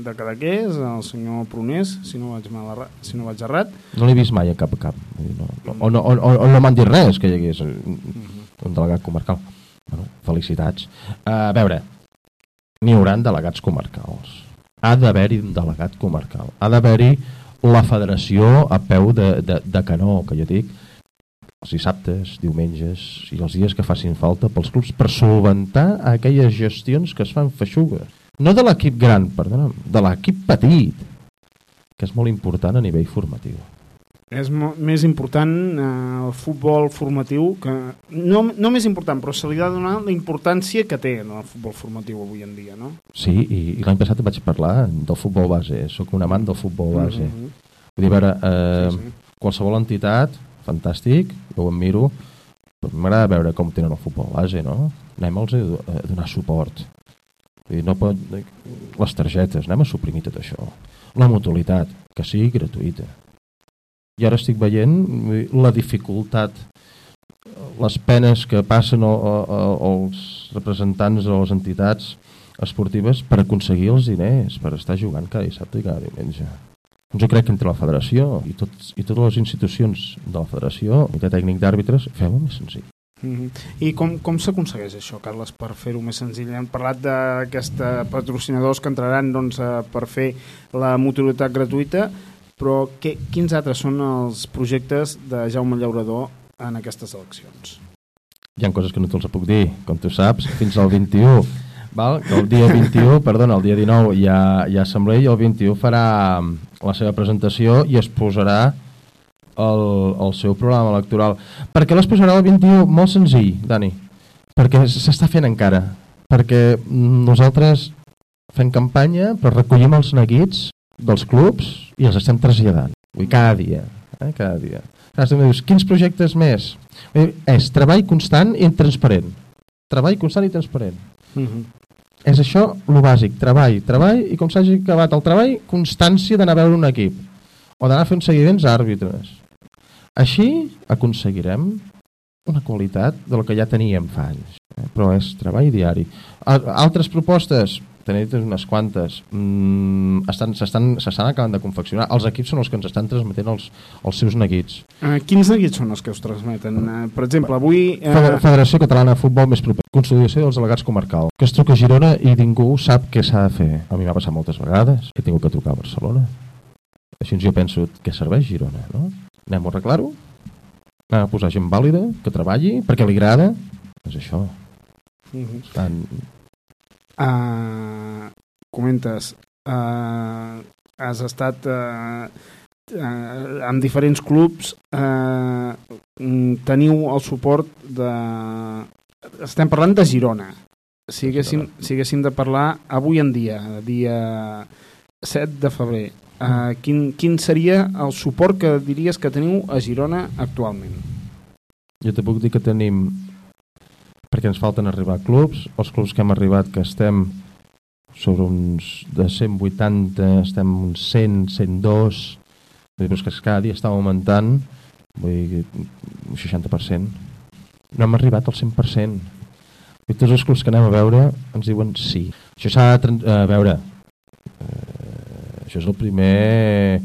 de Cadaqués, el senyor Prunés, si no vaig, mal si no vaig errat. No l'he vist mai a cap a cap. No, no, o, no, o, o, no m'han dit res que hi hagués un, un delegat comarcal. Bueno, felicitats. A veure, n'hi haurà delegats comarcals. Ha d'haver-hi un delegat comarcal. Ha d'haver-hi la federació a peu de, de, de canó, que jo dic, els dissabtes, diumenges i els dies que facin falta pels clubs per solventar aquelles gestions que es fan feixugues. No de l'equip gran, perdona, de l'equip petit, que és molt important a nivell formatiu. És més important eh, el futbol formatiu, que no, no més important, però se li ha de donar la importància que té en el futbol formatiu avui en dia, no? Sí, i, i l'any passat vaig parlar del futbol base, sóc un amant del futbol base. Mm Mhm. Vull dir, a veure, eh, sí, sí. qualsevol entitat, fantàstic, jo ho admiro, m'agrada veure com tenen el futbol base, no? Anem-los a, a donar suport. No pot, les targetes, anem a suprimir tot això. La mutualitat, que sigui gratuïta. I ara estic veient la dificultat les penes que passen els representants o les entitats esportives per aconseguir els diners, per estar jugant cada dissabte i cada diumenge. Jo crec que entre la federació i, tots, i totes les institucions de la federació, el tècnic d'àrbitres, fem-ho més senzill. Mm -hmm. I com, com s'aconsegueix això, Carles, per fer-ho més senzill? Hem parlat d'aquests patrocinadors que entraran doncs, eh, per fer la motoritat gratuïta, però que, quins altres són els projectes de Jaume Llaurador en aquestes eleccions? Hi ha coses que no te'ls puc dir, com tu saps, fins al 21 val? que el dia 21, perdona, el dia 19 hi ha, hi ha assemblea i el 21 farà la seva presentació i es posarà el, el seu programa electoral. Per què les posarà el 21? Molt senzill, Dani. Perquè s'està fent encara. Perquè nosaltres fem campanya, però recollim els neguits dels clubs i els estem traslladant. Vull cada dia. Eh? Cada dia. Em dius, quins projectes més? És treball constant i transparent. Treball constant i transparent. Mm -hmm. És això el bàsic, treball, treball, i com s'hagi acabat el treball, constància d'anar a veure un equip, o d'anar a fer uns seguiments àrbitres. Així aconseguirem una qualitat del que ja teníem fa anys, eh? però és treball diari. Altres propostes, tenim unes quantes, mm, s'estan acabant de confeccionar. Els equips són els que ens estan transmetent els, els seus neguits. Uh, quins neguits són els que us transmeten? Uh, per exemple, avui... Uh... Federació Catalana de Futbol més proper. Consolidació dels delegats comarcal. Que es truca a Girona i ningú sap què s'ha de fer. A mi m'ha passat moltes vegades. He tingut que trucar a Barcelona. Així jo penso, què serveix Girona, no? Anem a arreglar-ho? Anem a posar gent vàlida, que treballi, perquè li agrada? És això. Uh -huh. Estan... Uh, comentes, uh, has estat uh, uh, en diferents clubs, uh, teniu el suport de... Estem parlant de Girona. Si haguéssim, si haguéssim de parlar avui en dia, dia 7 de febrer, uh, quin, quin seria el suport que diries que teniu a Girona actualment? Jo te puc dir que tenim perquè ens falten arribar clubs, els clubs que hem arribat que estem sobre uns de 180, estem uns 100, 102, vull dir, que cada dia està augmentant, vull dir, un 60%. No hem arribat al 100%. I tots els clubs que anem a veure ens diuen sí. Això s'ha de uh, veure. Uh, això és el primer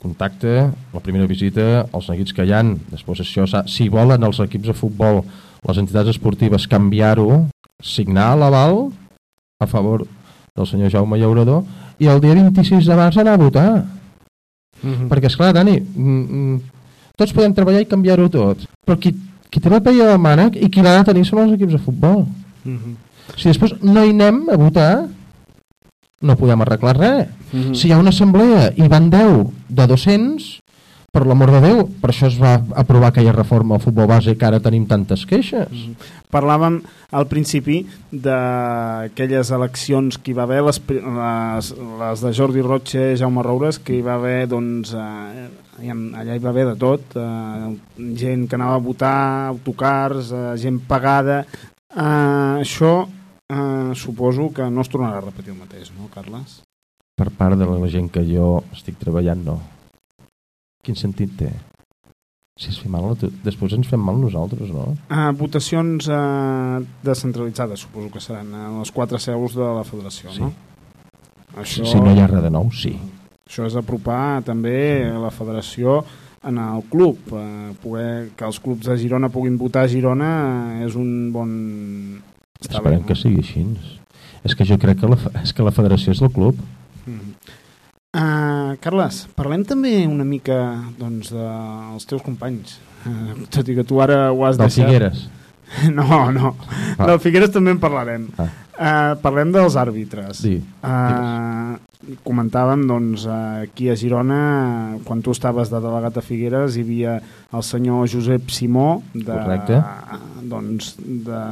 contacte, la primera visita, els neguits que hi han. Després això, si volen els equips de futbol les entitats esportives canviar-ho, signar l'aval a favor del senyor Jaume Llaurador i el dia 26 de març anar a votar. Mm -hmm. Perquè, esclar, Dani, mm, mm, tots podem treballar i canviar-ho tot, però qui, qui té la paella de mànec i qui l'ha de tenir són els equips de futbol. Mm -hmm. Si després no hi anem a votar, no podem arreglar res. Mm -hmm. Si hi ha una assemblea i van 10 de 200, per l'amor de Déu, per això es va aprovar aquella reforma al futbol base que ara tenim tantes queixes. Mm -hmm. Parlàvem al principi d'aquelles eleccions que hi va haver, les, les, les de Jordi Roche, Jaume Roures, que hi va haver, doncs, eh, allà hi va haver de tot, eh, gent que anava a votar, autocars, eh, gent pagada... Eh, això eh, suposo que no es tornarà a repetir el mateix, no, Carles? Per part de la gent que jo estic treballant, no quin sentit té? Si es fa mal, després ens fem mal nosaltres, no? Uh, votacions uh, descentralitzades, suposo que seran a les quatre seus de la federació, sí. no? Això... Si no hi ha res de nou, sí. Això és apropar també la federació en el club. Uh, poder que els clubs de Girona puguin votar a Girona uh, és un bon... Està Esperem bé, no? que sigui així. És que jo crec que la, és que la federació és del club. Uh, Carles, parlem també una mica doncs, dels teus companys, uh, tot i que tu ara ho has Del deixat. Figueres? <laughs> No, no. Ah. Del Figueres també en parlarem. Ah. Uh, parlem dels àrbitres. Sí. Uh, comentàvem doncs, aquí a Girona, quan tu estaves de delegat a Figueres, hi havia el senyor Josep Simó, de, Correcte. doncs, de,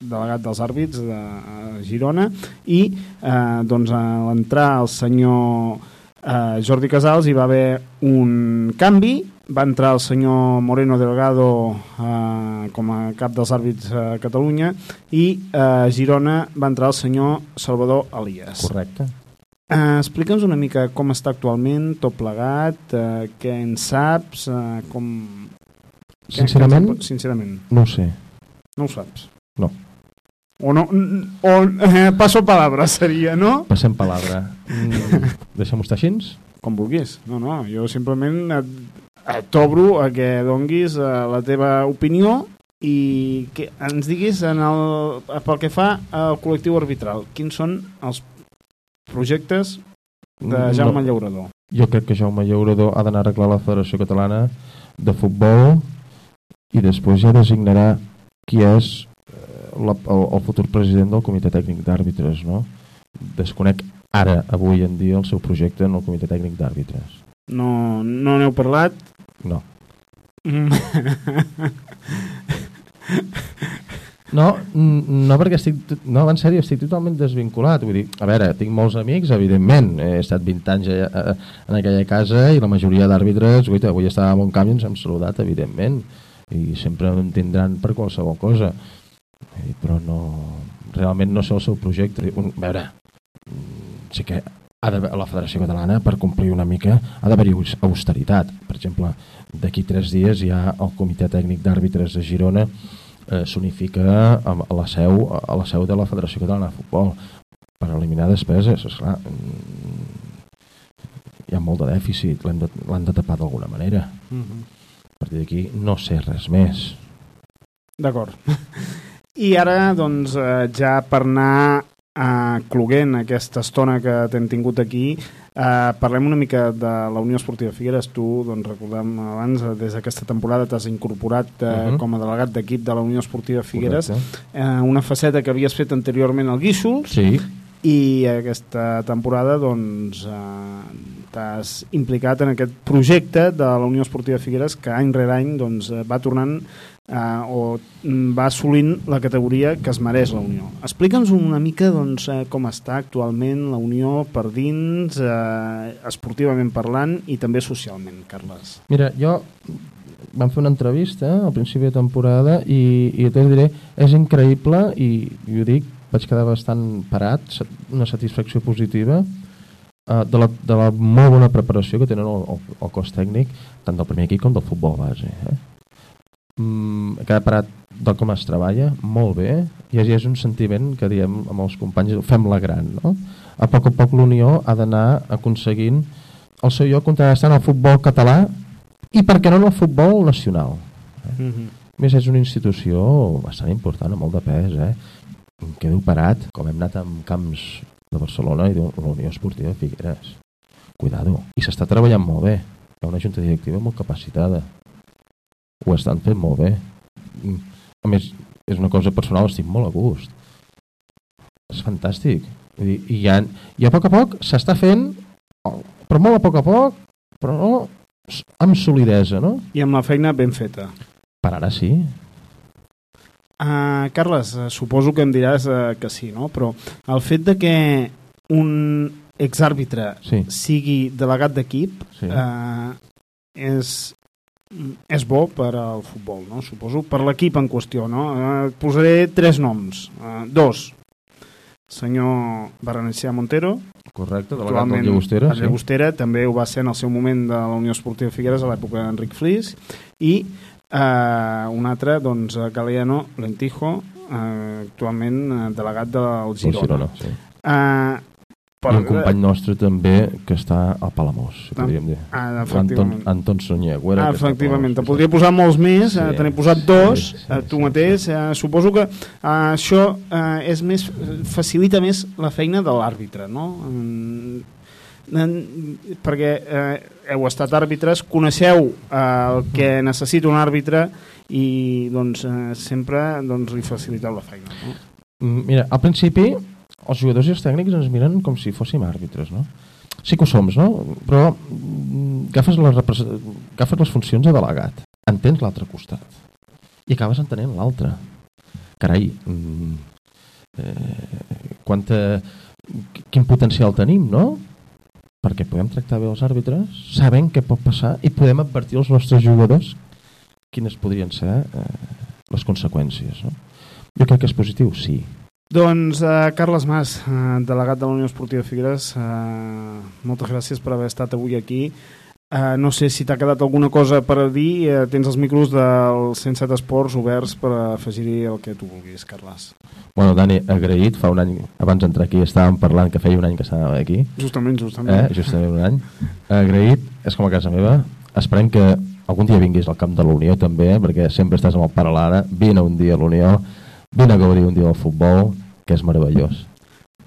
delegat dels àrbits de Girona, i eh, doncs, a l'entrar el senyor eh, Jordi Casals hi va haver un canvi, va entrar el senyor Moreno Delgado eh, com a cap dels àrbits a Catalunya i a eh, Girona va entrar el senyor Salvador Elias. Correcte. Uh, Explica'ns una mica com està actualment, tot plegat, uh, què en saps, uh, com... Sincerament, què Sincerament. no ho sé. No ho saps. No. O no, o eh, passo palabra seria, no? Passem palabra. Mm, <laughs> Deixem-ho estar així? Com vulguis. No, no, jo simplement et t'obro a que donguis eh, la teva opinió i que ens diguis en el, pel que fa al col·lectiu arbitral, quins són els projectes de Jaume Llaurador. Jo crec que Jaume Llaurador ha d'anar a arreglar la Federació Catalana de Futbol i després ja designarà qui és eh, la, el, el futur president del Comitè Tècnic d'Àrbitres, no? Desconec ara, avui en dia, el seu projecte en el Comitè Tècnic d'Àrbitres. No, no n'heu parlat? No. Mm. <laughs> No, no perquè estic... No, en sèrio, estic totalment desvinculat. Vull dir, a veure, tinc molts amics, evidentment. He estat 20 anys a, a, en aquella casa i la majoria d'àrbitres, guaita, avui estava a Montcamp i ens hem saludat, evidentment. I sempre em tindran per qualsevol cosa. Dir, Però no... Realment no sé el seu projecte. Un, a veure, mm, sí que ha d'haver- la Federació Catalana, per complir una mica, ha d'haver-hi aus- austeritat. Per exemple, d'aquí tres dies hi ha el Comitè Tècnic d'Àrbitres de Girona eh, s'unifica a la seu a la seu de la Federació Catalana de Futbol per eliminar despeses esclar, mm, hi ha molt de dèficit l'han de, de tapar d'alguna manera Mhm. a partir d'aquí no sé res més D'acord. <laughs> I ara, doncs, eh, ja per anar eh, cloguent aquesta estona que t'hem tingut aquí, eh, parlem una mica de la Unió Esportiva Figueres. Tu, doncs, recordem abans, eh, des d'aquesta temporada t'has incorporat eh, Mhm. com a delegat d'equip de la Unió Esportiva Figueres, Correcte. eh, una faceta que havies fet anteriorment al Guíxols, sí. i aquesta temporada doncs, eh, t'has implicat en aquest projecte de la Unió Esportiva Figueres que any rere any doncs, va tornant eh, o mm, va assolint la categoria que es mereix la Unió. Explica'ns una mica doncs, eh, com està actualment la Unió per dins, eh, esportivament parlant i també socialment, Carles. Mira, jo vam fer una entrevista al principi de temporada i, i te diré, és increïble i, i ho dic, vaig quedar bastant parat, una satisfacció positiva eh, de, la, de la molt bona preparació que tenen el, el, el cos tècnic tant del primer equip com del futbol base eh? Mm, he quedat parat de com es treballa, molt bé i és, és un sentiment que diem amb els companys fem-la gran no? a poc a poc l'Unió ha d'anar aconseguint el seu lloc contrastant al futbol català i per què no el futbol nacional eh? Mm -hmm. Més és una institució bastant important, amb molt de pes eh? em quedo parat com hem anat amb camps de Barcelona i de la Unió Esportiva de Figueres cuidado, i s'està treballant molt bé hi ha una junta directiva molt capacitada ho estan fent molt bé Mm, a més és una cosa personal, estic molt a gust és fantàstic Vull dir, i, ja, i a poc a poc s'està fent però molt a poc a poc però no amb solidesa no? I amb la feina ben feta. per ara sí Uh, Carles, uh, suposo que em diràs uh, que sí, no? però el fet de que un exàrbitre Sí. sigui delegat d'equip Sí. uh, és, és bo per al futbol, no? suposo, per l'equip en qüestió. No? Et posaré tres noms. Uh, dos. Senyor Berenicià Montero, correcte, delegat del Llagostera al Llagostera, també ho va ser en el seu moment de la Unió Esportiva Figueres a l'època d'Enric Flis i eh, un altre, doncs, Galeano Lentijo, eh, actualment eh, delegat del Girona. Girona, sí. Eh, I un company nostre també que està a Palamós, si Ah, podríem dir. ah, Anton. Anton Sonyegüera. Ah, efectivament, te podria posar molts més, Sí, eh, te n'he posat dos, sí, sí, eh, tu mateix. Eh, suposo que eh, això eh, és més facilita més la feina de l'àrbitre, no? Mm, perquè eh, heu estat àrbitres, coneixeu eh, el que necessita un àrbitre i doncs, eh, sempre doncs, li faciliteu la feina. No? Mm, Mira, al principi els jugadors i els tècnics ens miren com si fóssim àrbitres, no? Sí que ho som, no? Però mm, agafes, la represe- agafes les funcions de delegat, entens l'altre costat i acabes entenent l'altre. Carai, mm, eh, quanta, quin potencial tenim, no? Perquè podem tractar bé els àrbitres, sabem què pot passar i podem advertir als nostres jugadors quines podrien ser eh, les conseqüències, no? Jo crec que és positiu, sí. Doncs eh, Carles Mas, eh, delegat de la Unió Esportiva Figueres, eh, moltes gràcies per haver estat avui aquí. Uh, no sé si t'ha quedat alguna cosa per dir. Uh, tens els micros del 107 Esports oberts per afegir-hi el que tu vulguis, Carles. Bueno, Dani, agraït, fa un any, abans d'entrar aquí estàvem parlant que feia un any que estàvem aquí. Justament, justament. Eh? Justament un any. Agraït, és com a casa meva. Esperem que algun dia vinguis al camp de la Unió també, perquè sempre estàs amb el pare Lara. Vine un dia a la Unió, vine a gaudir un dia del futbol, que és meravellós.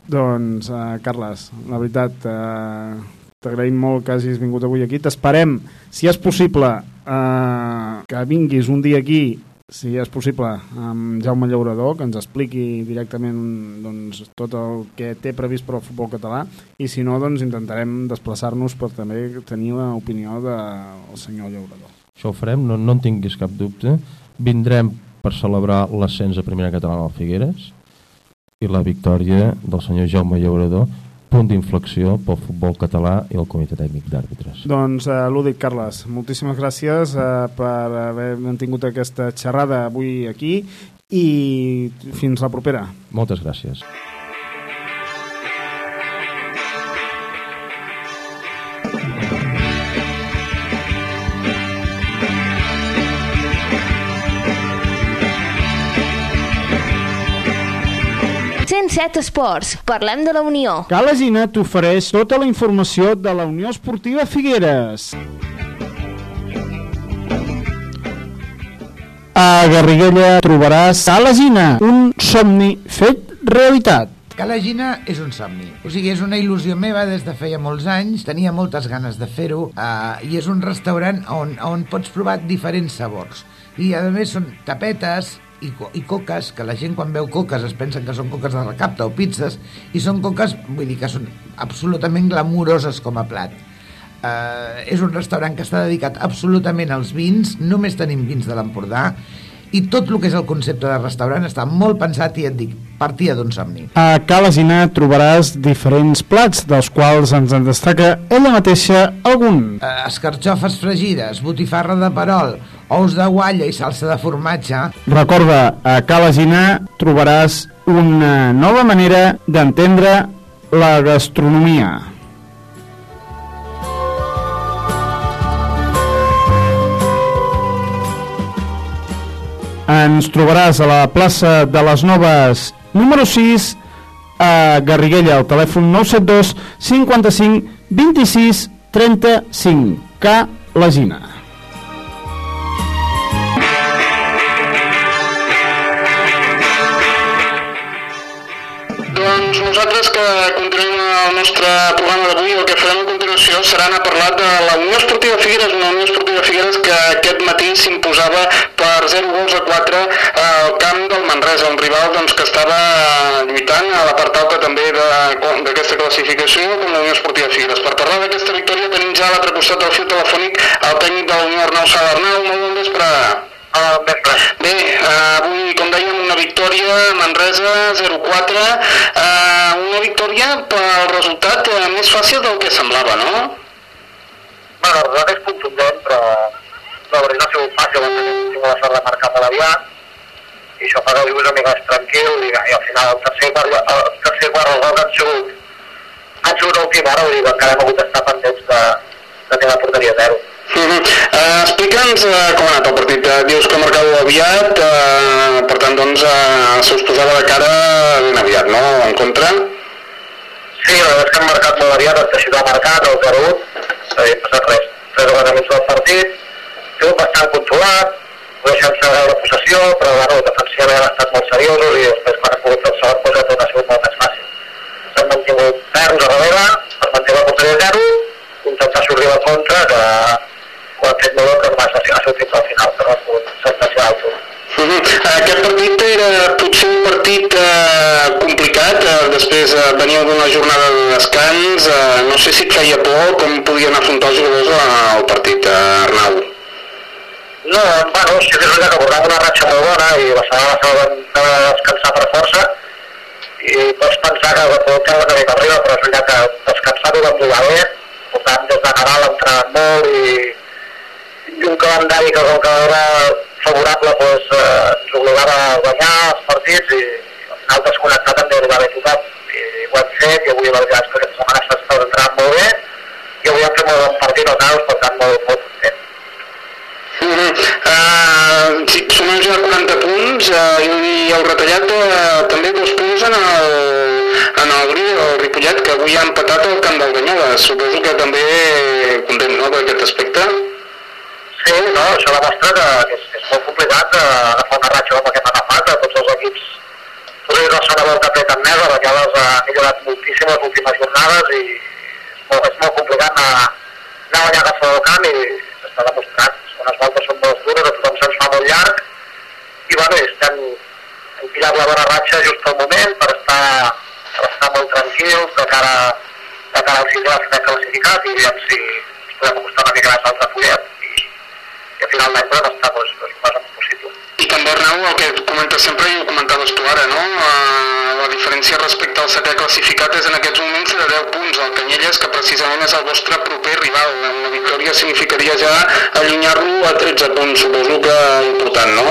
Doncs, uh, Carles, la veritat, uh, t'agraïm molt que hagis vingut avui aquí. T'esperem, si és possible, uh, que vinguis un dia aquí, si és possible, amb Jaume Llaurador, que ens expliqui directament doncs, tot el que té previst per al futbol català, i si no, doncs intentarem desplaçar-nos per també tenir l'opinió del senyor Llaurador. Això ho farem, no, no en tinguis cap dubte. Vindrem per celebrar l'ascens a primera catalana al Figueres i la victòria del senyor Jaume Llaurador, punt d'inflexió pel futbol català i el comitè tècnic d'àrbitres. Doncs, uh, Lúdic Carles, moltíssimes gràcies uh, per haver mantingut aquesta xerrada avui aquí i fins la propera. Moltes gràcies. Set Esports. Parlem de la Unió. Calasina t'ofereix tota la informació de la Unió Esportiva Figueres. A Garriguella trobaràs Calasina, un somni fet realitat. Calagina és un somni. O sigui, és una il·lusió meva des de feia molts anys, tenia moltes ganes de fer-ho, eh, i és un restaurant on, on pots provar diferents sabors. I, a més, són tapetes, i, co i coques, que la gent quan veu coques es pensen que són coques de recapta o pizzas, i són coques, vull dir que són absolutament glamuroses com a plat. Uh, és un restaurant que està dedicat absolutament als vins, només tenim vins de l'Empordà, i tot el que és el concepte de restaurant està molt pensat i et dic, partia d'un somni. A Calasina trobaràs diferents plats, dels quals ens en destaca ella mateixa algun. Uh, escarxofes fregides, botifarra de perol, ous de gualla i salsa de formatge. Recorda, a Calasina trobaràs una nova manera d'entendre la gastronomia. Ens trobaràs a la plaça de les Noves número 6 a Garriguella, al telèfon 972 55 26 35 K Legina. Nosaltres que continuem el nostre programa d'avui, el que farem a continuació serà anar a parlar de la Unió Esportiva Figueres, una Unió Esportiva Figueres que aquest matí s'imposava per 0 gols a 4 al camp del Manresa, un rival doncs, que estava lluitant a la part alta també d'aquesta classificació com la Unió Esportiva Figueres. Per parlar d'aquesta victòria tenim ja a l'altre costat del fil telefònic el tècnic de la Unió Arnau Sala. Arnau, molt bon vespre. Ah, Bé, eh, avui, com dèiem, una victòria Manresa 0-4, eh, una victòria pel resultat eh, més fàcil del que semblava, no? Bueno, el resultat és contundent, però la veritat no ha sigut fàcil, hem tingut la sort de marcar molt aviat, i això fa que vius una mica més tranquil, i, i al final el tercer quart, el tercer quart els gols han sigut, han sigut a última hora, vull dir que encara hem hagut d'estar pendents de, de tenir la porteria a zero. Uh -huh. uh, Explica'ns uh, com ha anat el partit. Uh, dius que marcau aviat, uh, per tant, doncs, uh, se us posava de cara ben aviat, no?, en contra. Sí, la és que hem marcat molt aviat, el teixit ha marcat, el 0-1, no havia passat res. 3 o 4 minuts del partit, ha sigut bastant controlat, no deixant-se veure la possessió, però bueno, defensivament han estat molt seriosos i després quan hem pogut fer el segon cosa tot ha sigut molt més fàcil. S'han mantingut ferms a darrere per mantenir la porteria a zero, intentar sortir a la contra, que han fet molt bé, però només ha ha fins al final, però ha pogut sentenciar el tot. Uh -huh. Aquest partit era potser un partit uh, complicat, uh, després uh, veníeu d'una jornada de descans, uh, no sé si et feia por com podien afrontar els jugadors al partit, uh, Arnau. No, bueno, sí que és veritat que portava una ratxa molt bona i la setmana passada vam de descansar per força i pots pensar que el producte és una mica arriba, però és veritat que descansar ho vam jugar bé, portàvem des de Nadal entrenant molt i, un calendari que com que era favorable doncs, eh, ens obligava a guanyar els partits i al final desconnectar també li va a tothom i ho hem fet i avui veritat és que aquesta setmana s'ha estat entrenant molt bé i avui vam fer molt bon partit al Naus, per tant, molt, molt content. Uh -huh. uh, sí, sumem ja 40 punts uh, i el retallat de, també dos punts en el, en el, el Ripollet que avui ha empatat al camp del Banyoles suposo que també content no, per aquest aspecte Sí, no, això demostra que, que és, és molt complicat eh, agafar una ratxa com aquest han agafat, a tots els equips Sobretot la segona volta fet amb més, la Banyoles ha millorat moltíssim les últimes jornades i és molt, és molt complicat anar, anar a guanyar a qualsevol camp i s'està demostrant. Les segones voltes són molt dures, a tothom se'ns fa molt llarg i bueno, estem tirat la bona ratxa just al moment per estar, per estar molt tranquils de cara, de cara al cinquè classificat i aviam si ens podem acostar una mica més al Follet i a final d'any podem estar doncs, doncs, més possible. i també Arnau el que comentes sempre i ho comentaves tu ara no? uh, la diferència respecte al setè classificat és en aquests moments de 10 punts el Canyelles que precisament és el vostre proper rival una victòria significaria ja allunyar-lo a 13 punts suposo que important no?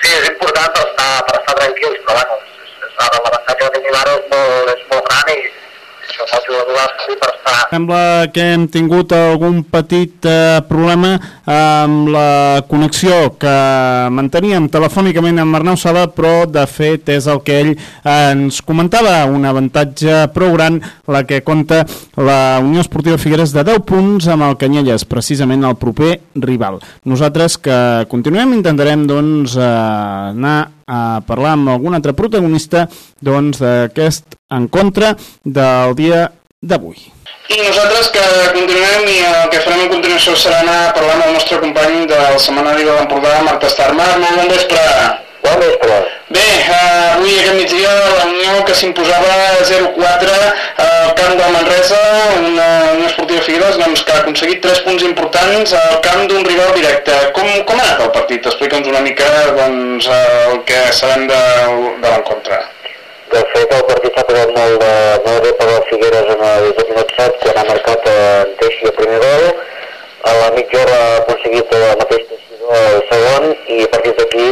Sí, és important per estar, per estar tranquils, però bueno, és, és, ara l'avantatge que tenim ara és molt, és molt gran i Sembla que hem tingut algun petit eh, problema amb la connexió que manteníem telefònicament amb Arnau Sala, però de fet és el que ell ens comentava, un avantatge prou gran la que compta la Unió Esportiva Figueres de 10 punts amb el Canyelles, precisament el proper rival. Nosaltres que continuem intentarem doncs eh, anar a parlar amb algun altre protagonista doncs d'aquest encontre del dia d'avui. I nosaltres que continuem i el que farem a continuació serà anar parlar amb el nostre company del setmanari de l'Empordà, Marc Estar. Marc, molt bon vespre. Bon vespre. Bé, eh, avui aquest migdia la Unió que s'imposava 0-4 al camp del Manresa, una Unió Esportiva Figueres doncs, que ha aconseguit 3 punts importants al camp d'un rival directe. Com, com ha anat el partit? Explica'ns una mica doncs, el que sabem de, de l'encontre. De fet, el partit s'ha posat molt, de, molt bé per les Figueres en el 10 minut 7, quan ha marcat en Teixi el primer gol. A la mitja hora ha aconseguit el mateix Teixidor el segon i a partir d'aquí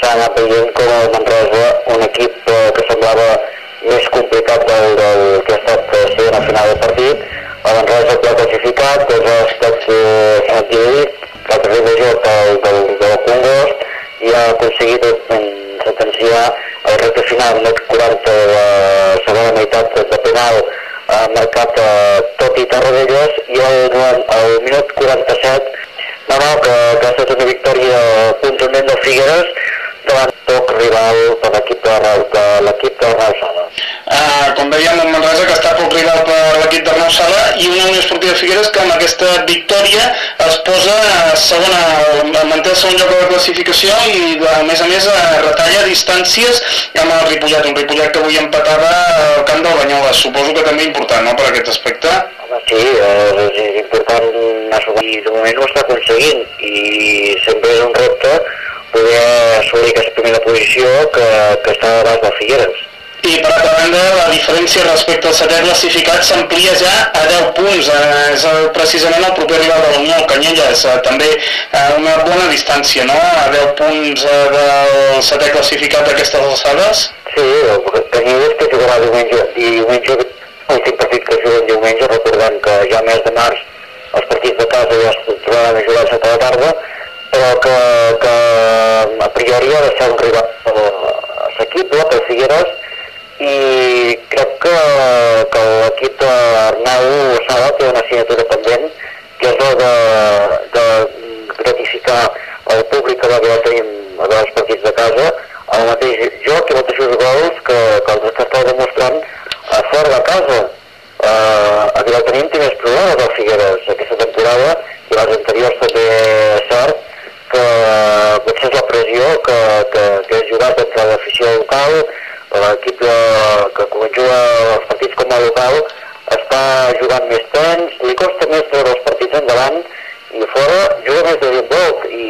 s'ha anat veient com el Manresa, un equip eh, que semblava més complicat del, del que ha estat eh, sent al final del partit. El Manresa ha classificat, doncs ha estat eh, s'ha dividit, l'altre rival joc del, del, del Congost i ha aconseguit sentenciar el repte final, net 40 de la segona meitat de penal ha marcat eh, tot i Tarradellas i el, el minut 47 no, no, que, que ha estat una victòria contundent del Figueres davant poc rival de l'equip de, de l'equip de Real Sala. Uh, com dèiem, un Manresa que està poc rival per l'equip d'Arnau Sala i una Unió Esportiva Figueres que amb aquesta victòria es posa segona, manté el segon lloc de la classificació i a més a més eh, retalla distàncies amb el Ripollet, un Ripollet que avui empatava al camp del Banyoles, suposo que també important no, per aquest aspecte. Home, sí, és, és important assolir, de moment ho està aconseguint i sempre és un repte poder assolir aquesta primera posició que, que està a l'abast de Figueres. I per altra banda, la diferència respecte al setè classificat s'amplia ja a 10 punts. Eh, és el, precisament el proper rival de la Unió, el Canyelles, eh, també a una bona distància, no?, a 10 punts eh, del setè classificat d'aquestes alçades. Sí, el Canyelles que jugarà diumenge, i diumenge, l'últim partit que juguen diumenge, recordem que ja mes de març els partits de casa ja es trobaran a jugar a la tarda, però que, que a priori ha de ser un rival assequible per Figueres. I crec que, que l'equip d'Arnau Sala té una assignatura pendent que és el de, de gratificar el públic que va haver tenim a els partits de casa. El mateix joc i mateixos gols que, que els estava demostrant a fora de casa. Uh, a Vilatenim té més problemes del Figueres aquesta temporada i les anteriors també és cert que potser és la pressió que, que, que és jugat entre l'afició local, l'equip que, que juga els partits com a local està jugant més tens, li costa més treure els partits endavant i fora juga més de 20 volt i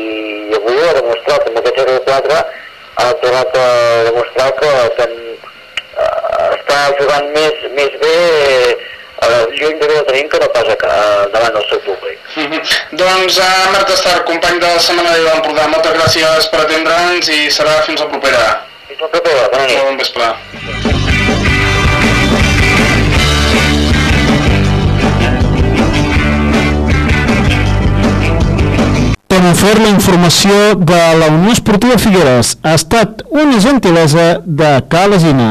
avui ha demostrat amb aquest 0-4 ha tornat a demostrar que, que eh, està jugant més, més bé lluny de la tenim que no pas eh, davant del seu públic. Mm -hmm. Doncs eh, Marta Estar, company de la Setmana de l'Empordà, moltes gràcies per atendre'ns i serà fins la propera. Fins la propera, bona nit. Bon vespre. Temofor la informació de la Unió Esportiva Figueres ha estat una gentilesa de Calesina.